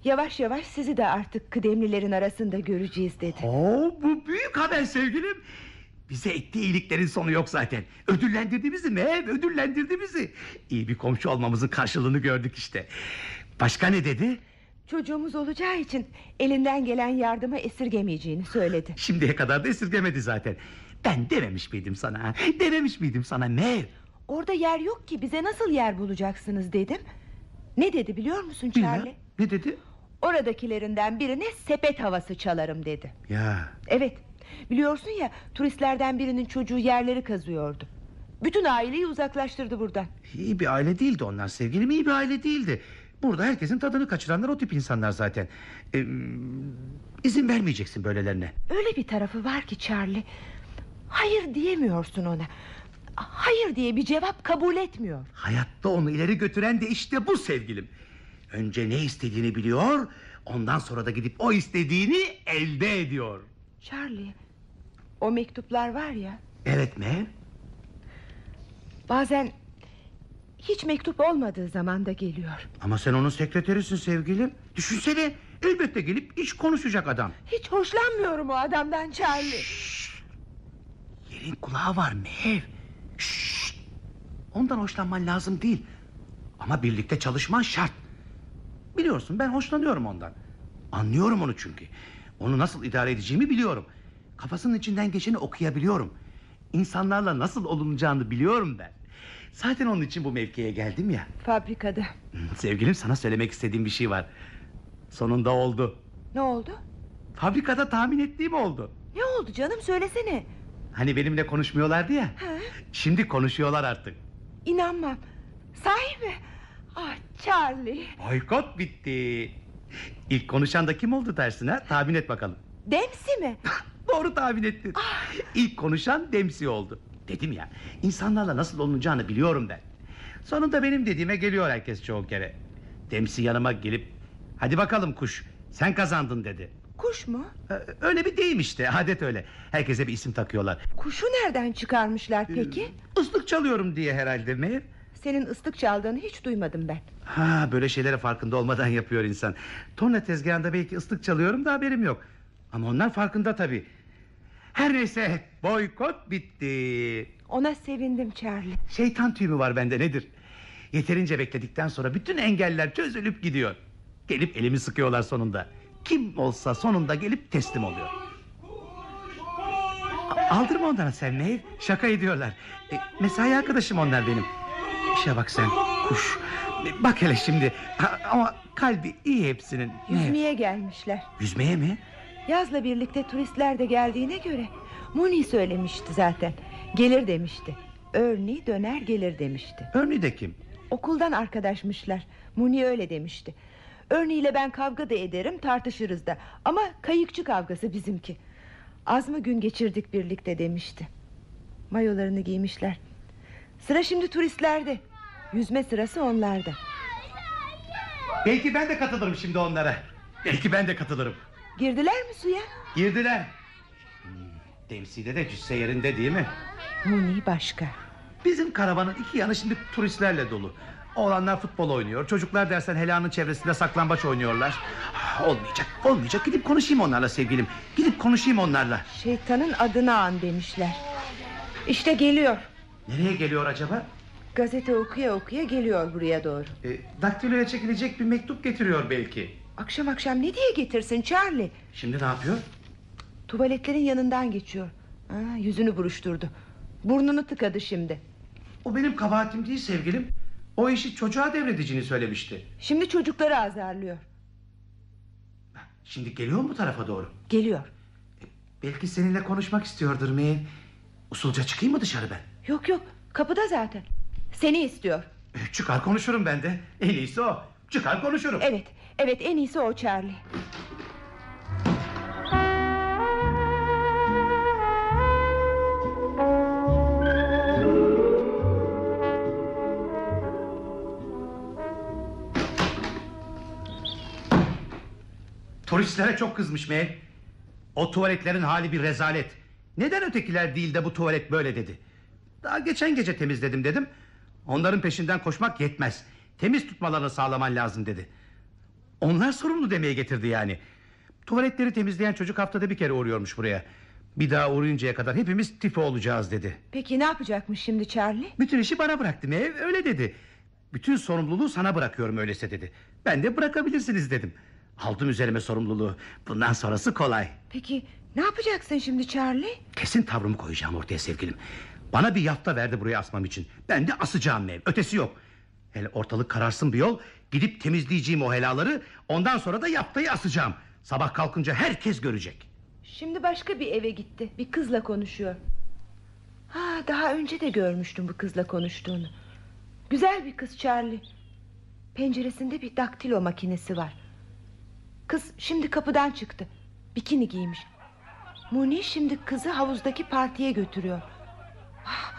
Yavaş yavaş sizi de artık kıdemlilerin arasında göreceğiz dedi. Oo, bu büyük haber sevgilim. Bize ettiği iyiliklerin sonu yok zaten. Ödüllendirdi bizi Mev, ödüllendirdi bizi. İyi bir komşu olmamızın karşılığını gördük işte. Başka ne dedi? Çocuğumuz olacağı için elinden gelen yardıma esirgemeyeceğini söyledi. Şimdiye kadar da esirgemedi zaten. Ben dememiş miydim sana? Dememiş miydim sana Mev? Orada yer yok ki bize nasıl yer bulacaksınız dedim. Ne dedi biliyor musun Bilmem. Charlie? Ne dedi? Oradakilerinden birine sepet havası çalarım dedi. Ya Evet biliyorsun ya turistlerden birinin çocuğu yerleri kazıyordu. Bütün aileyi uzaklaştırdı buradan. iyi bir aile değildi onlar sevgilim iyi bir aile değildi. Burada herkesin tadını kaçıranlar o tip insanlar zaten. Ee, izin vermeyeceksin böylelerine. Öyle bir tarafı var ki Charlie. Hayır diyemiyorsun ona. Hayır diye bir cevap kabul etmiyor. Hayatta onu ileri götüren de işte bu sevgilim. Önce ne istediğini biliyor, ondan sonra da gidip o istediğini elde ediyor. Charlie, o mektuplar var ya. Evet Mev? Bazen hiç mektup olmadığı zaman da geliyor. Ama sen onun sekreterisin sevgilim. Düşünsene elbette gelip iş konuşacak adam. Hiç hoşlanmıyorum o adamdan Charlie. Yerin kulağı var Mev. Şşş! Ondan hoşlanman lazım değil. Ama birlikte çalışman şart. Biliyorsun ben hoşlanıyorum ondan. Anlıyorum onu çünkü. Onu nasıl idare edeceğimi biliyorum. Kafasının içinden geçeni okuyabiliyorum. İnsanlarla nasıl olunacağını biliyorum ben. Zaten onun için bu mevkiye geldim ya. Fabrikada. Sevgilim sana söylemek istediğim bir şey var. Sonunda oldu. Ne oldu? Fabrikada tahmin ettiğim oldu. Ne oldu canım söylesene. Hani benimle konuşmuyorlardı ya. Ha? Şimdi konuşuyorlar artık. İnanmam. Sahi mi? Ah Charlie. Boykot bitti. İlk konuşan da kim oldu dersin ha? Tahmin et bakalım. Dempsey mi? Doğru tahmin ettin. İlk konuşan Dempsey oldu. Dedim ya insanlarla nasıl olunacağını biliyorum ben. Sonunda benim dediğime geliyor herkes çoğu kere. Dempsey yanıma gelip hadi bakalım kuş sen kazandın dedi. Kuş mu? Ee, Öyle bir deyim işte adet öyle. Herkese bir isim takıyorlar. Kuşu nereden çıkarmışlar peki? Islık çalıyorum diye herhalde Meğer. Senin ıslık çaldığını hiç duymadım ben. Ha böyle şeylere farkında olmadan yapıyor insan. Torna tezgahında belki ıslık çalıyorum da haberim yok. Ama onlar farkında tabii. Her neyse boykot bitti. Ona sevindim Charlie. Şeytan tüyü mü var bende nedir? Yeterince bekledikten sonra bütün engeller çözülüp gidiyor. Gelip elimi sıkıyorlar sonunda. Kim olsa sonunda gelip teslim oluyor. Aldırma onlara sen Mev. Şaka ediyorlar. E, mesai arkadaşım onlar benim. İşe bak sen kuş. E, bak hele şimdi. Ha, ama kalbi iyi hepsinin. Yüzmeye gelmişler. Yüzmeye mi? Yazla birlikte turistler de geldiğine göre. Muni söylemişti zaten. Gelir demişti. Örneği döner gelir demişti. Örneği de kim? Okuldan arkadaşmışlar. Muni öyle demişti. Örneğiyle ben kavga da ederim tartışırız da. Ama kayıkçı kavgası bizimki. Az mı gün geçirdik birlikte demişti. Mayolarını giymişler. Sıra şimdi turistlerde. Yüzme sırası onlarda. Belki ben de katılırım şimdi onlara. Belki ben de katılırım. Girdiler mi suya? Girdiler. Hmm, Temside de cüsse yerinde değil mi? Muni başka. Bizim karavanın iki yanı şimdi turistlerle dolu. Oğlanlar futbol oynuyor. Çocuklar dersen Hela'nın çevresinde saklambaç oynuyorlar. Ah, Olmayacak, olmayacak. Gidip konuşayım onlarla sevgilim. Gidip konuşayım onlarla. Şeytanın adını an demişler. İşte geliyor. Nereye geliyor acaba? Gazete okuya okuya geliyor buraya doğru. E, daktiloya çekilecek bir mektup getiriyor belki. Akşam akşam ne diye getirsin Charlie? Şimdi ne yapıyor? Tuvaletlerin yanından geçiyor. Aa, yüzünü buruşturdu. Burnunu tıkadı şimdi. O benim kabahatim değil sevgilim. O işi çocuğa devredeceğini söylemişti. Şimdi çocukları azarlıyor. Şimdi geliyor mu bu tarafa doğru? Geliyor. Belki seninle konuşmak istiyordur Meğer. Usulca çıkayım mı dışarı ben? Yok yok kapıda zaten. Seni istiyor. E, Çıkar konuşurum ben de. En iyisi o. Çıkar konuşurum. Evet evet en iyisi o Charlie. Turistlere çok kızmış Meğer. O tuvaletlerin hali bir rezalet. Neden ötekiler değil de bu tuvalet böyle dedi. Daha geçen gece temizledim dedim. Onların peşinden koşmak yetmez. Temiz tutmalarını sağlaman lazım dedi. Onlar sorumlu demeye getirdi yani. Tuvaletleri temizleyen çocuk haftada bir kere uğruyormuş buraya. Bir daha uğrayıncaya kadar hepimiz tifo olacağız dedi. Peki ne yapacakmış şimdi Charlie? Bütün işi bana bıraktım ev öyle dedi. Bütün sorumluluğu sana bırakıyorum öyleyse dedi. Ben de bırakabilirsiniz dedim. Aldım üzerime sorumluluğu. Bundan sonrası kolay. Peki ne yapacaksın şimdi Charlie? Kesin tavrımı koyacağım ortaya sevgilim. Bana bir yafta verdi buraya asmam için. Ben de asacağım ev. Ötesi yok. Hele ortalık kararsın bir yol. Gidip temizleyeceğim o helaları. Ondan sonra da yaftayı asacağım. Sabah kalkınca herkes görecek. Şimdi başka bir eve gitti. Bir kızla konuşuyor. Ha, daha önce de görmüştüm bu kızla konuştuğunu. Güzel bir kız Charlie. Penceresinde bir daktilo makinesi var. Kız şimdi kapıdan çıktı. Bikini giymiş. Muni şimdi kızı havuzdaki partiye götürüyor. Ah,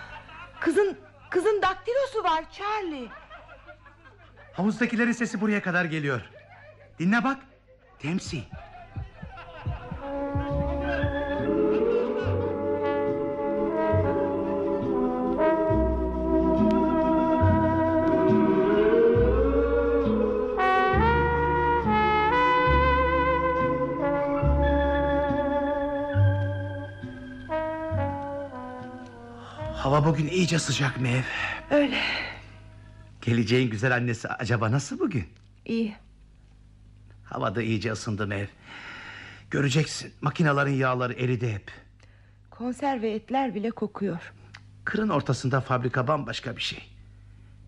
Kızın kızın daktilosu var Charlie. Havuzdakilerin sesi buraya kadar geliyor. Dinle bak. Temsil. Hava bugün iyice sıcak Mev. Öyle Geleceğin güzel annesi acaba nasıl bugün? iyi. Havada iyice ısındı Mev. Göreceksin makinelerin yağları eridi hep. Konserve etler bile kokuyor. Kırın ortasında fabrika bambaşka bir şey.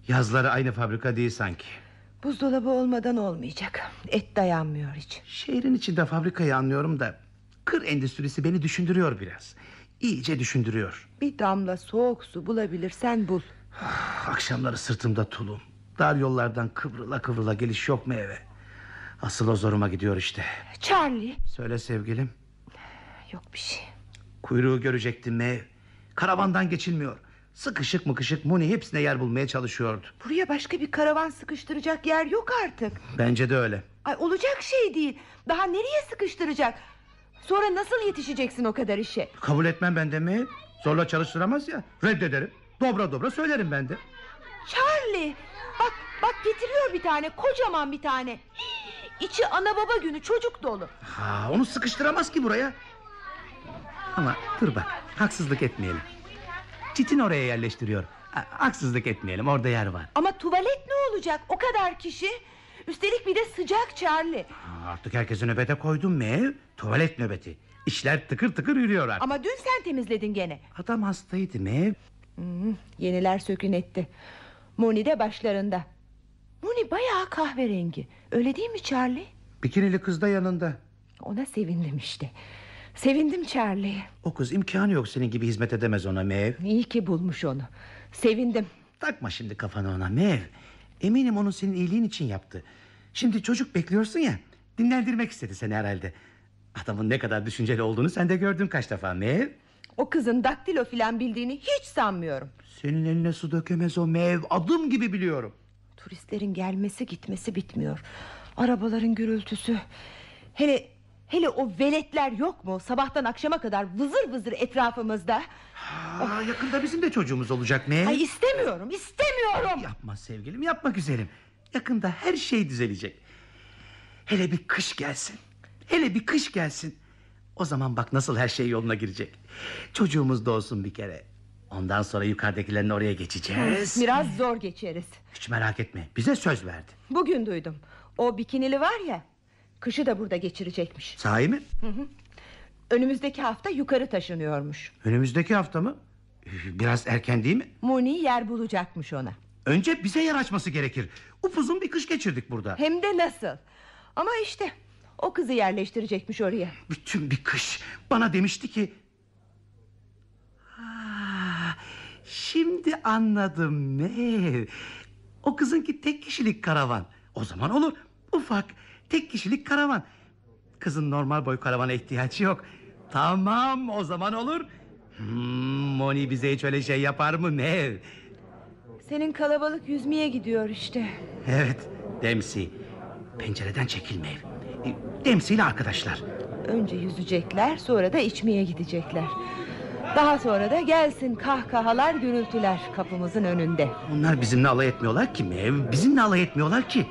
Yazları aynı fabrika değil sanki. Buzdolabı olmadan olmayacak. Et dayanmıyor hiç. Şehrin içinde fabrikayı anlıyorum da... ...kır endüstrisi beni düşündürüyor biraz. İyice düşündürüyor. Bir damla soğuk su bulabilirsen bul. Akşamları sırtımda tulum. Dar yollardan kıvrıla kıvrıla geliş yok mu eve? Asıl o zoruma gidiyor işte. Charlie. Söyle sevgilim. Yok bir şey. Kuyruğu görecektim Mev. Karavandan geçilmiyor. Sıkışık mıkışık Muni hepsine yer bulmaya çalışıyordu. Buraya başka bir karavan sıkıştıracak yer yok artık. Bence de öyle. Ay olacak şey değil. Daha nereye sıkıştıracak? Sonra nasıl yetişeceksin o kadar işe? Kabul etmem ben de mi? Zorla çalıştıramaz ya. Reddederim. Dobra dobra söylerim ben de. Charlie. Bak bak getiriyor bir tane kocaman bir tane. İçi ana baba günü çocuk dolu. Ha, onu sıkıştıramaz ki buraya. Ama dur bak haksızlık etmeyelim. Çitin oraya yerleştiriyor. Ha, Haksızlık etmeyelim orada yer var. Ama tuvalet ne olacak o kadar kişi? Üstelik bir de sıcak Charlie. Ha, Artık herkesi nöbete koydum Mev. Tuvalet nöbeti. İşler tıkır tıkır yürüyor artık. Ama dün sen temizledin gene. Adam hastaydı Mev. Hmm, yeniler sökün etti. Muni de başlarında. Muni bayağı kahverengi. Öyle değil mi Charlie? Bikinili kız da yanında. Ona sevindim işte. Sevindim Charlie. O kız imkanı yok senin gibi hizmet edemez ona Mev. İyi ki bulmuş onu. Sevindim. Takma şimdi kafanı ona Mev. Eminim onun senin iyiliğin için yaptı. Şimdi çocuk bekliyorsun ya. Dinlendirmek istedi seni herhalde. Adamın ne kadar düşünceli olduğunu sen de gördün kaç defa Mev. O kızın daktilo filan bildiğini hiç sanmıyorum. Senin eline su dökemez o Mev. Adım gibi biliyorum. Turistlerin gelmesi gitmesi bitmiyor. Arabaların gürültüsü. Hele Hele o veletler yok mu? Sabahtan akşama kadar vızır vızır etrafımızda. Aa, yakında bizim de çocuğumuz olacak ne? Ay istemiyorum, istemiyorum. Yapma sevgilim yapma güzelim. Yakında her şey düzelecek. Hele bir kış gelsin. Hele bir kış gelsin. O zaman bak nasıl her şey yoluna girecek. Çocuğumuz doğsun bir kere. Ondan sonra yukarıdakilerin oraya geçeceğiz. Biraz zor geçeriz. Hiç merak etme bize söz verdi. Bugün duydum. O bikinili var ya, kışı da burada geçirecekmiş. Sahi mi? Önümüzdeki hafta yukarı taşınıyormuş. Önümüzdeki hafta mı? Biraz erken değil mi? Muni yer bulacakmış ona. Önce bize yer açması gerekir. Upuzun bir kış geçirdik burada. Hem de nasıl? Ama işte o kızı yerleştirecekmiş oraya. Bütün bir kış bana demişti ki... Ha, şimdi anladım Mev. O kızınki tek kişilik karavan. O zaman olur. Ufak tek kişilik karavan. Kızın normal boy karavana ihtiyaç yok. Tamam o zaman olur. Hmm, Moni bize hiç öyle şey yapar mı Mev? Senin kalabalık yüzmeye gidiyor işte. Evet Dempsey. Pencereden çekilme ev. Dempsey ile arkadaşlar. Önce yüzecekler sonra da içmeye gidecekler. Daha sonra da gelsin kahkahalar gürültüler kapımızın önünde. Onlar bizimle alay etmiyorlar ki Mev. Bizimle alay etmiyorlar ki.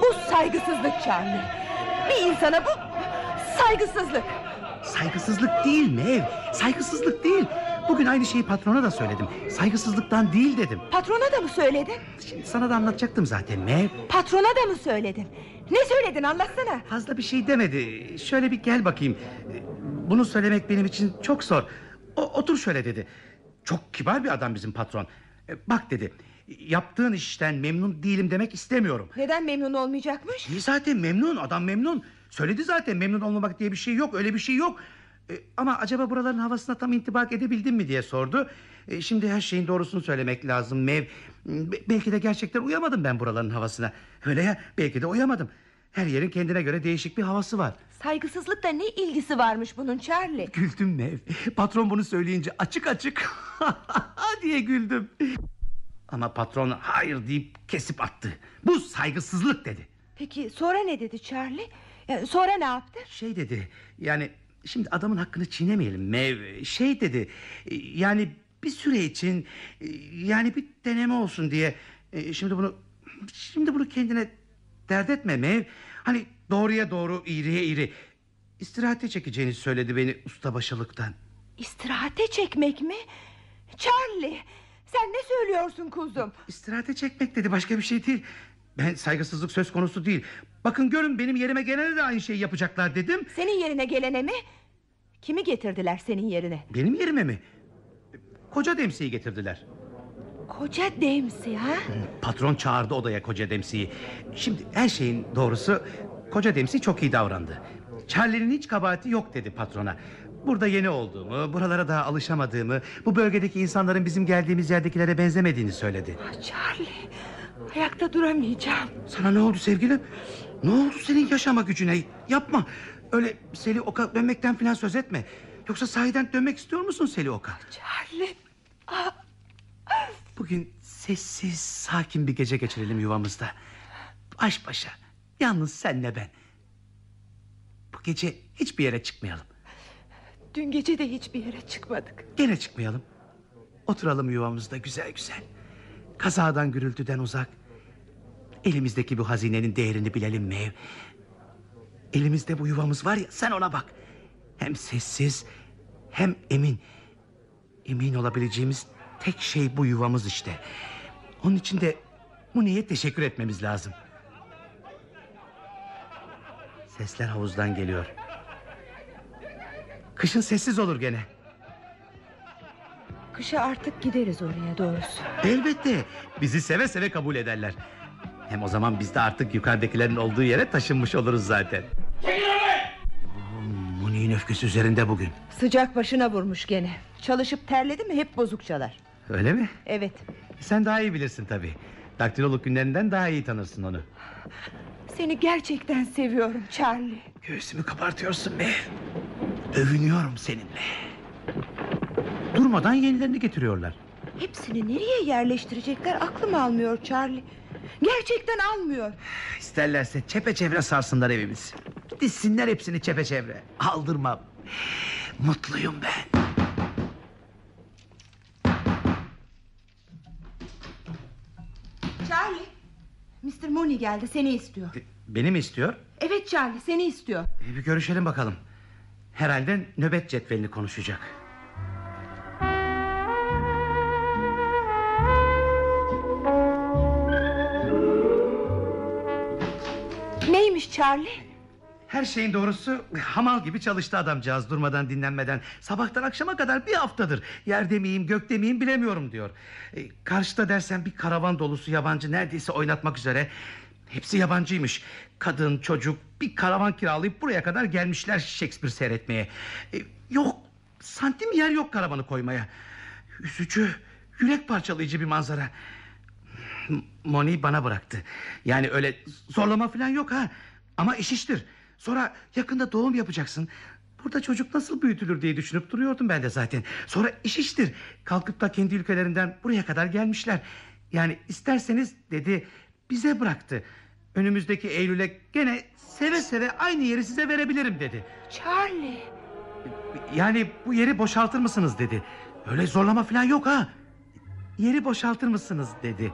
Bu saygısızlık Charlie. Bir insana bu saygısızlık. Saygısızlık değil Mev. Saygısızlık değil. Bugün aynı şeyi patrona da söyledim. Saygısızlıktan değil dedim. Patrona da mı söyledin? Şimdi sana da anlatacaktım zaten Mev. Patrona da mı söyledin? Ne söyledin anlatsana. Fazla bir şey demedi. Şöyle bir gel bakayım. Bunu söylemek benim için çok zor. O, otur şöyle dedi. Çok kibar bir adam bizim patron. E, Bak dedi. Yaptığın işten memnun değilim demek istemiyorum. Neden memnun olmayacakmış? İyi zaten memnun adam memnun. Söyledi zaten memnun olmamak diye bir şey yok öyle bir şey yok. E, ama acaba buraların havasına tam intibak edebildin mi diye sordu. E, şimdi her şeyin doğrusunu söylemek lazım Mev. Be- belki de gerçekten uyamadım ben buraların havasına. Öyle ya belki de uyamadım. Her yerin kendine göre değişik bir havası var. Saygısızlıkla ne ilgisi varmış bunun Charlie? Güldüm Mev. Patron bunu söyleyince açık açık diye güldüm. Ama patron hayır deyip kesip attı. Bu saygısızlık dedi. Peki sonra ne dedi Charlie? Yani sonra ne yaptı? Şey dedi yani şimdi adamın hakkını çiğnemeyelim. Mev şey dedi e, yani bir süre için e, yani bir deneme olsun diye e, şimdi bunu şimdi bunu kendine dert etme Mev. Hani doğruya doğru iğriye iğri istirahate çekeceğini söyledi beni ustabaşılıktan. İstirahate çekmek mi? Charlie sen ne söylüyorsun kuzum? istirahate çekmek dedi başka bir şey değil. Ben saygısızlık söz konusu değil bakın görün benim yerime gelene de aynı şeyi yapacaklar dedim Senin yerine gelene mi? Kimi getirdiler senin yerine? benim yerime mi koca demsiyi getirdiler Koca Dempsey ha? Patron çağırdı odaya koca Dempsey'i. Şimdi her şeyin doğrusu koca Dempsey çok iyi davrandı. Charlie'nin hiç kabahati yok dedi patrona. Burada yeni olduğumu, buralara daha alışamadığımı, bu bölgedeki insanların bizim geldiğimiz yerdekilere benzemediğini söyledi. Ah, Charlie ayakta duramayacağım. Sana ne oldu sevgilim? Ne oldu senin yaşama gücüne? Yapma. Öyle Seli Oka dönmekten falan söz etme. Yoksa sahiden dönmek istiyor musun Seli Oka? Charlie Bugün sessiz, sakin bir gece geçirelim yuvamızda. Baş başa. Yalnız senle ben. Bu gece hiçbir yere çıkmayalım. dün gece de hiçbir yere çıkmadık. Gene çıkmayalım. Oturalım yuvamızda güzel güzel. Kazadan gürültüden uzak. Elimizdeki bu hazinenin değerini bilelim Mev. Elimizde bu yuvamız var ya sen ona bak. Hem sessiz hem emin. Emin olabileceğimiz tek şey bu yuvamız işte. Onun için de Muni'ye teşekkür etmemiz lazım. Sesler havuzdan geliyor. Kışın sessiz olur gene. Kışa artık gideriz oraya doğrusu. Elbette bizi seve seve kabul ederler. Hem o zaman biz de artık yukarıdakilerin olduğu yere taşınmış oluruz zaten. Oo, Muni'nin öfkesi üzerinde bugün. Sıcak başına vurmuş gene. Çalışıp terledi mi hep bozuk çalar. Öyle mi? Evet. Sen daha iyi bilirsin tabii. Daktiloluk günlerinden daha iyi tanırsın onu. Seni gerçekten seviyorum Charlie. Göğsümü kabartıyorsun be. Övünüyorum seninle. Durmadan yenilerini getiriyorlar. Hepsini nereye yerleştirecekler aklım almıyor Charlie. Gerçekten almıyor. İsterlerse çepeçevre sarsınlar evimizi. Dizsinler hepsini çepeçevre. Aldırmam. Mutluyum ben. Charlie. Mr. Mooney geldi seni istiyor. E, Beni mi istiyor? Evet Charlie seni istiyor. E, Bir görüşelim bakalım. Herhalde nöbet cetvelini konuşacak. Neymiş Charlie? Her şeyin doğrusu hamal gibi çalıştı adamcağız durmadan dinlenmeden. Sabahtan akşama kadar bir haftadır. Yerde miyim gökte miyim bilemiyorum diyor. E, karşıda dersen bir karavan dolusu yabancı neredeyse oynatmak üzere. Hepsi yabancıymış. Kadın çocuk bir karavan kiralayıp buraya kadar gelmişler Shakespeare seyretmeye. E, yok santim yer yok karavanı koymaya. Üzücü yürek parçalayıcı bir manzara. Moni'yi bana bıraktı. Yani öyle zorlama falan yok ha. Ama iş iştir. Sonra yakında doğum yapacaksın. Burada çocuk nasıl büyütülür diye düşünüp duruyordum ben de zaten. Sonra iş iştir. Kalkıp da kendi ülkelerinden buraya kadar gelmişler. Yani isterseniz dedi bize bıraktı. Önümüzdeki Eylül'e gene seve seve aynı yeri size verebilirim dedi. Charlie. Yani bu yeri boşaltır mısınız dedi. Öyle zorlama falan yok ha. Yeri boşaltır mısınız dedi.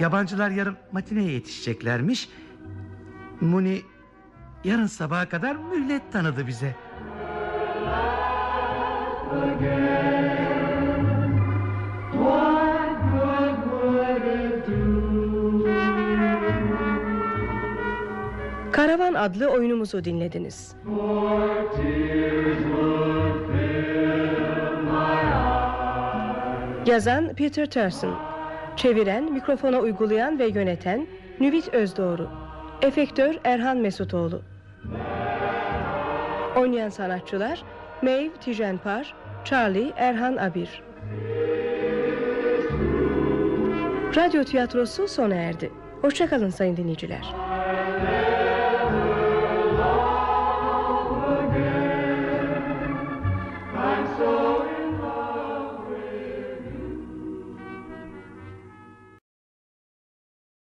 Yabancılar yarın matineye yetişeceklermiş. Muni yarın sabaha kadar mühlet tanıdı bize. Karavan adlı oyunumuzu dinlediniz. Yazan Peter Turson Çeviren, mikrofona uygulayan ve yöneten Nüvit Özdoğru Efektör Erhan Mesutoğlu Oynayan sanatçılar Maeve Tijenpar Charlie Erhan Abir Radyo tiyatrosu sona erdi. Hoşçakalın sayın dinleyiciler.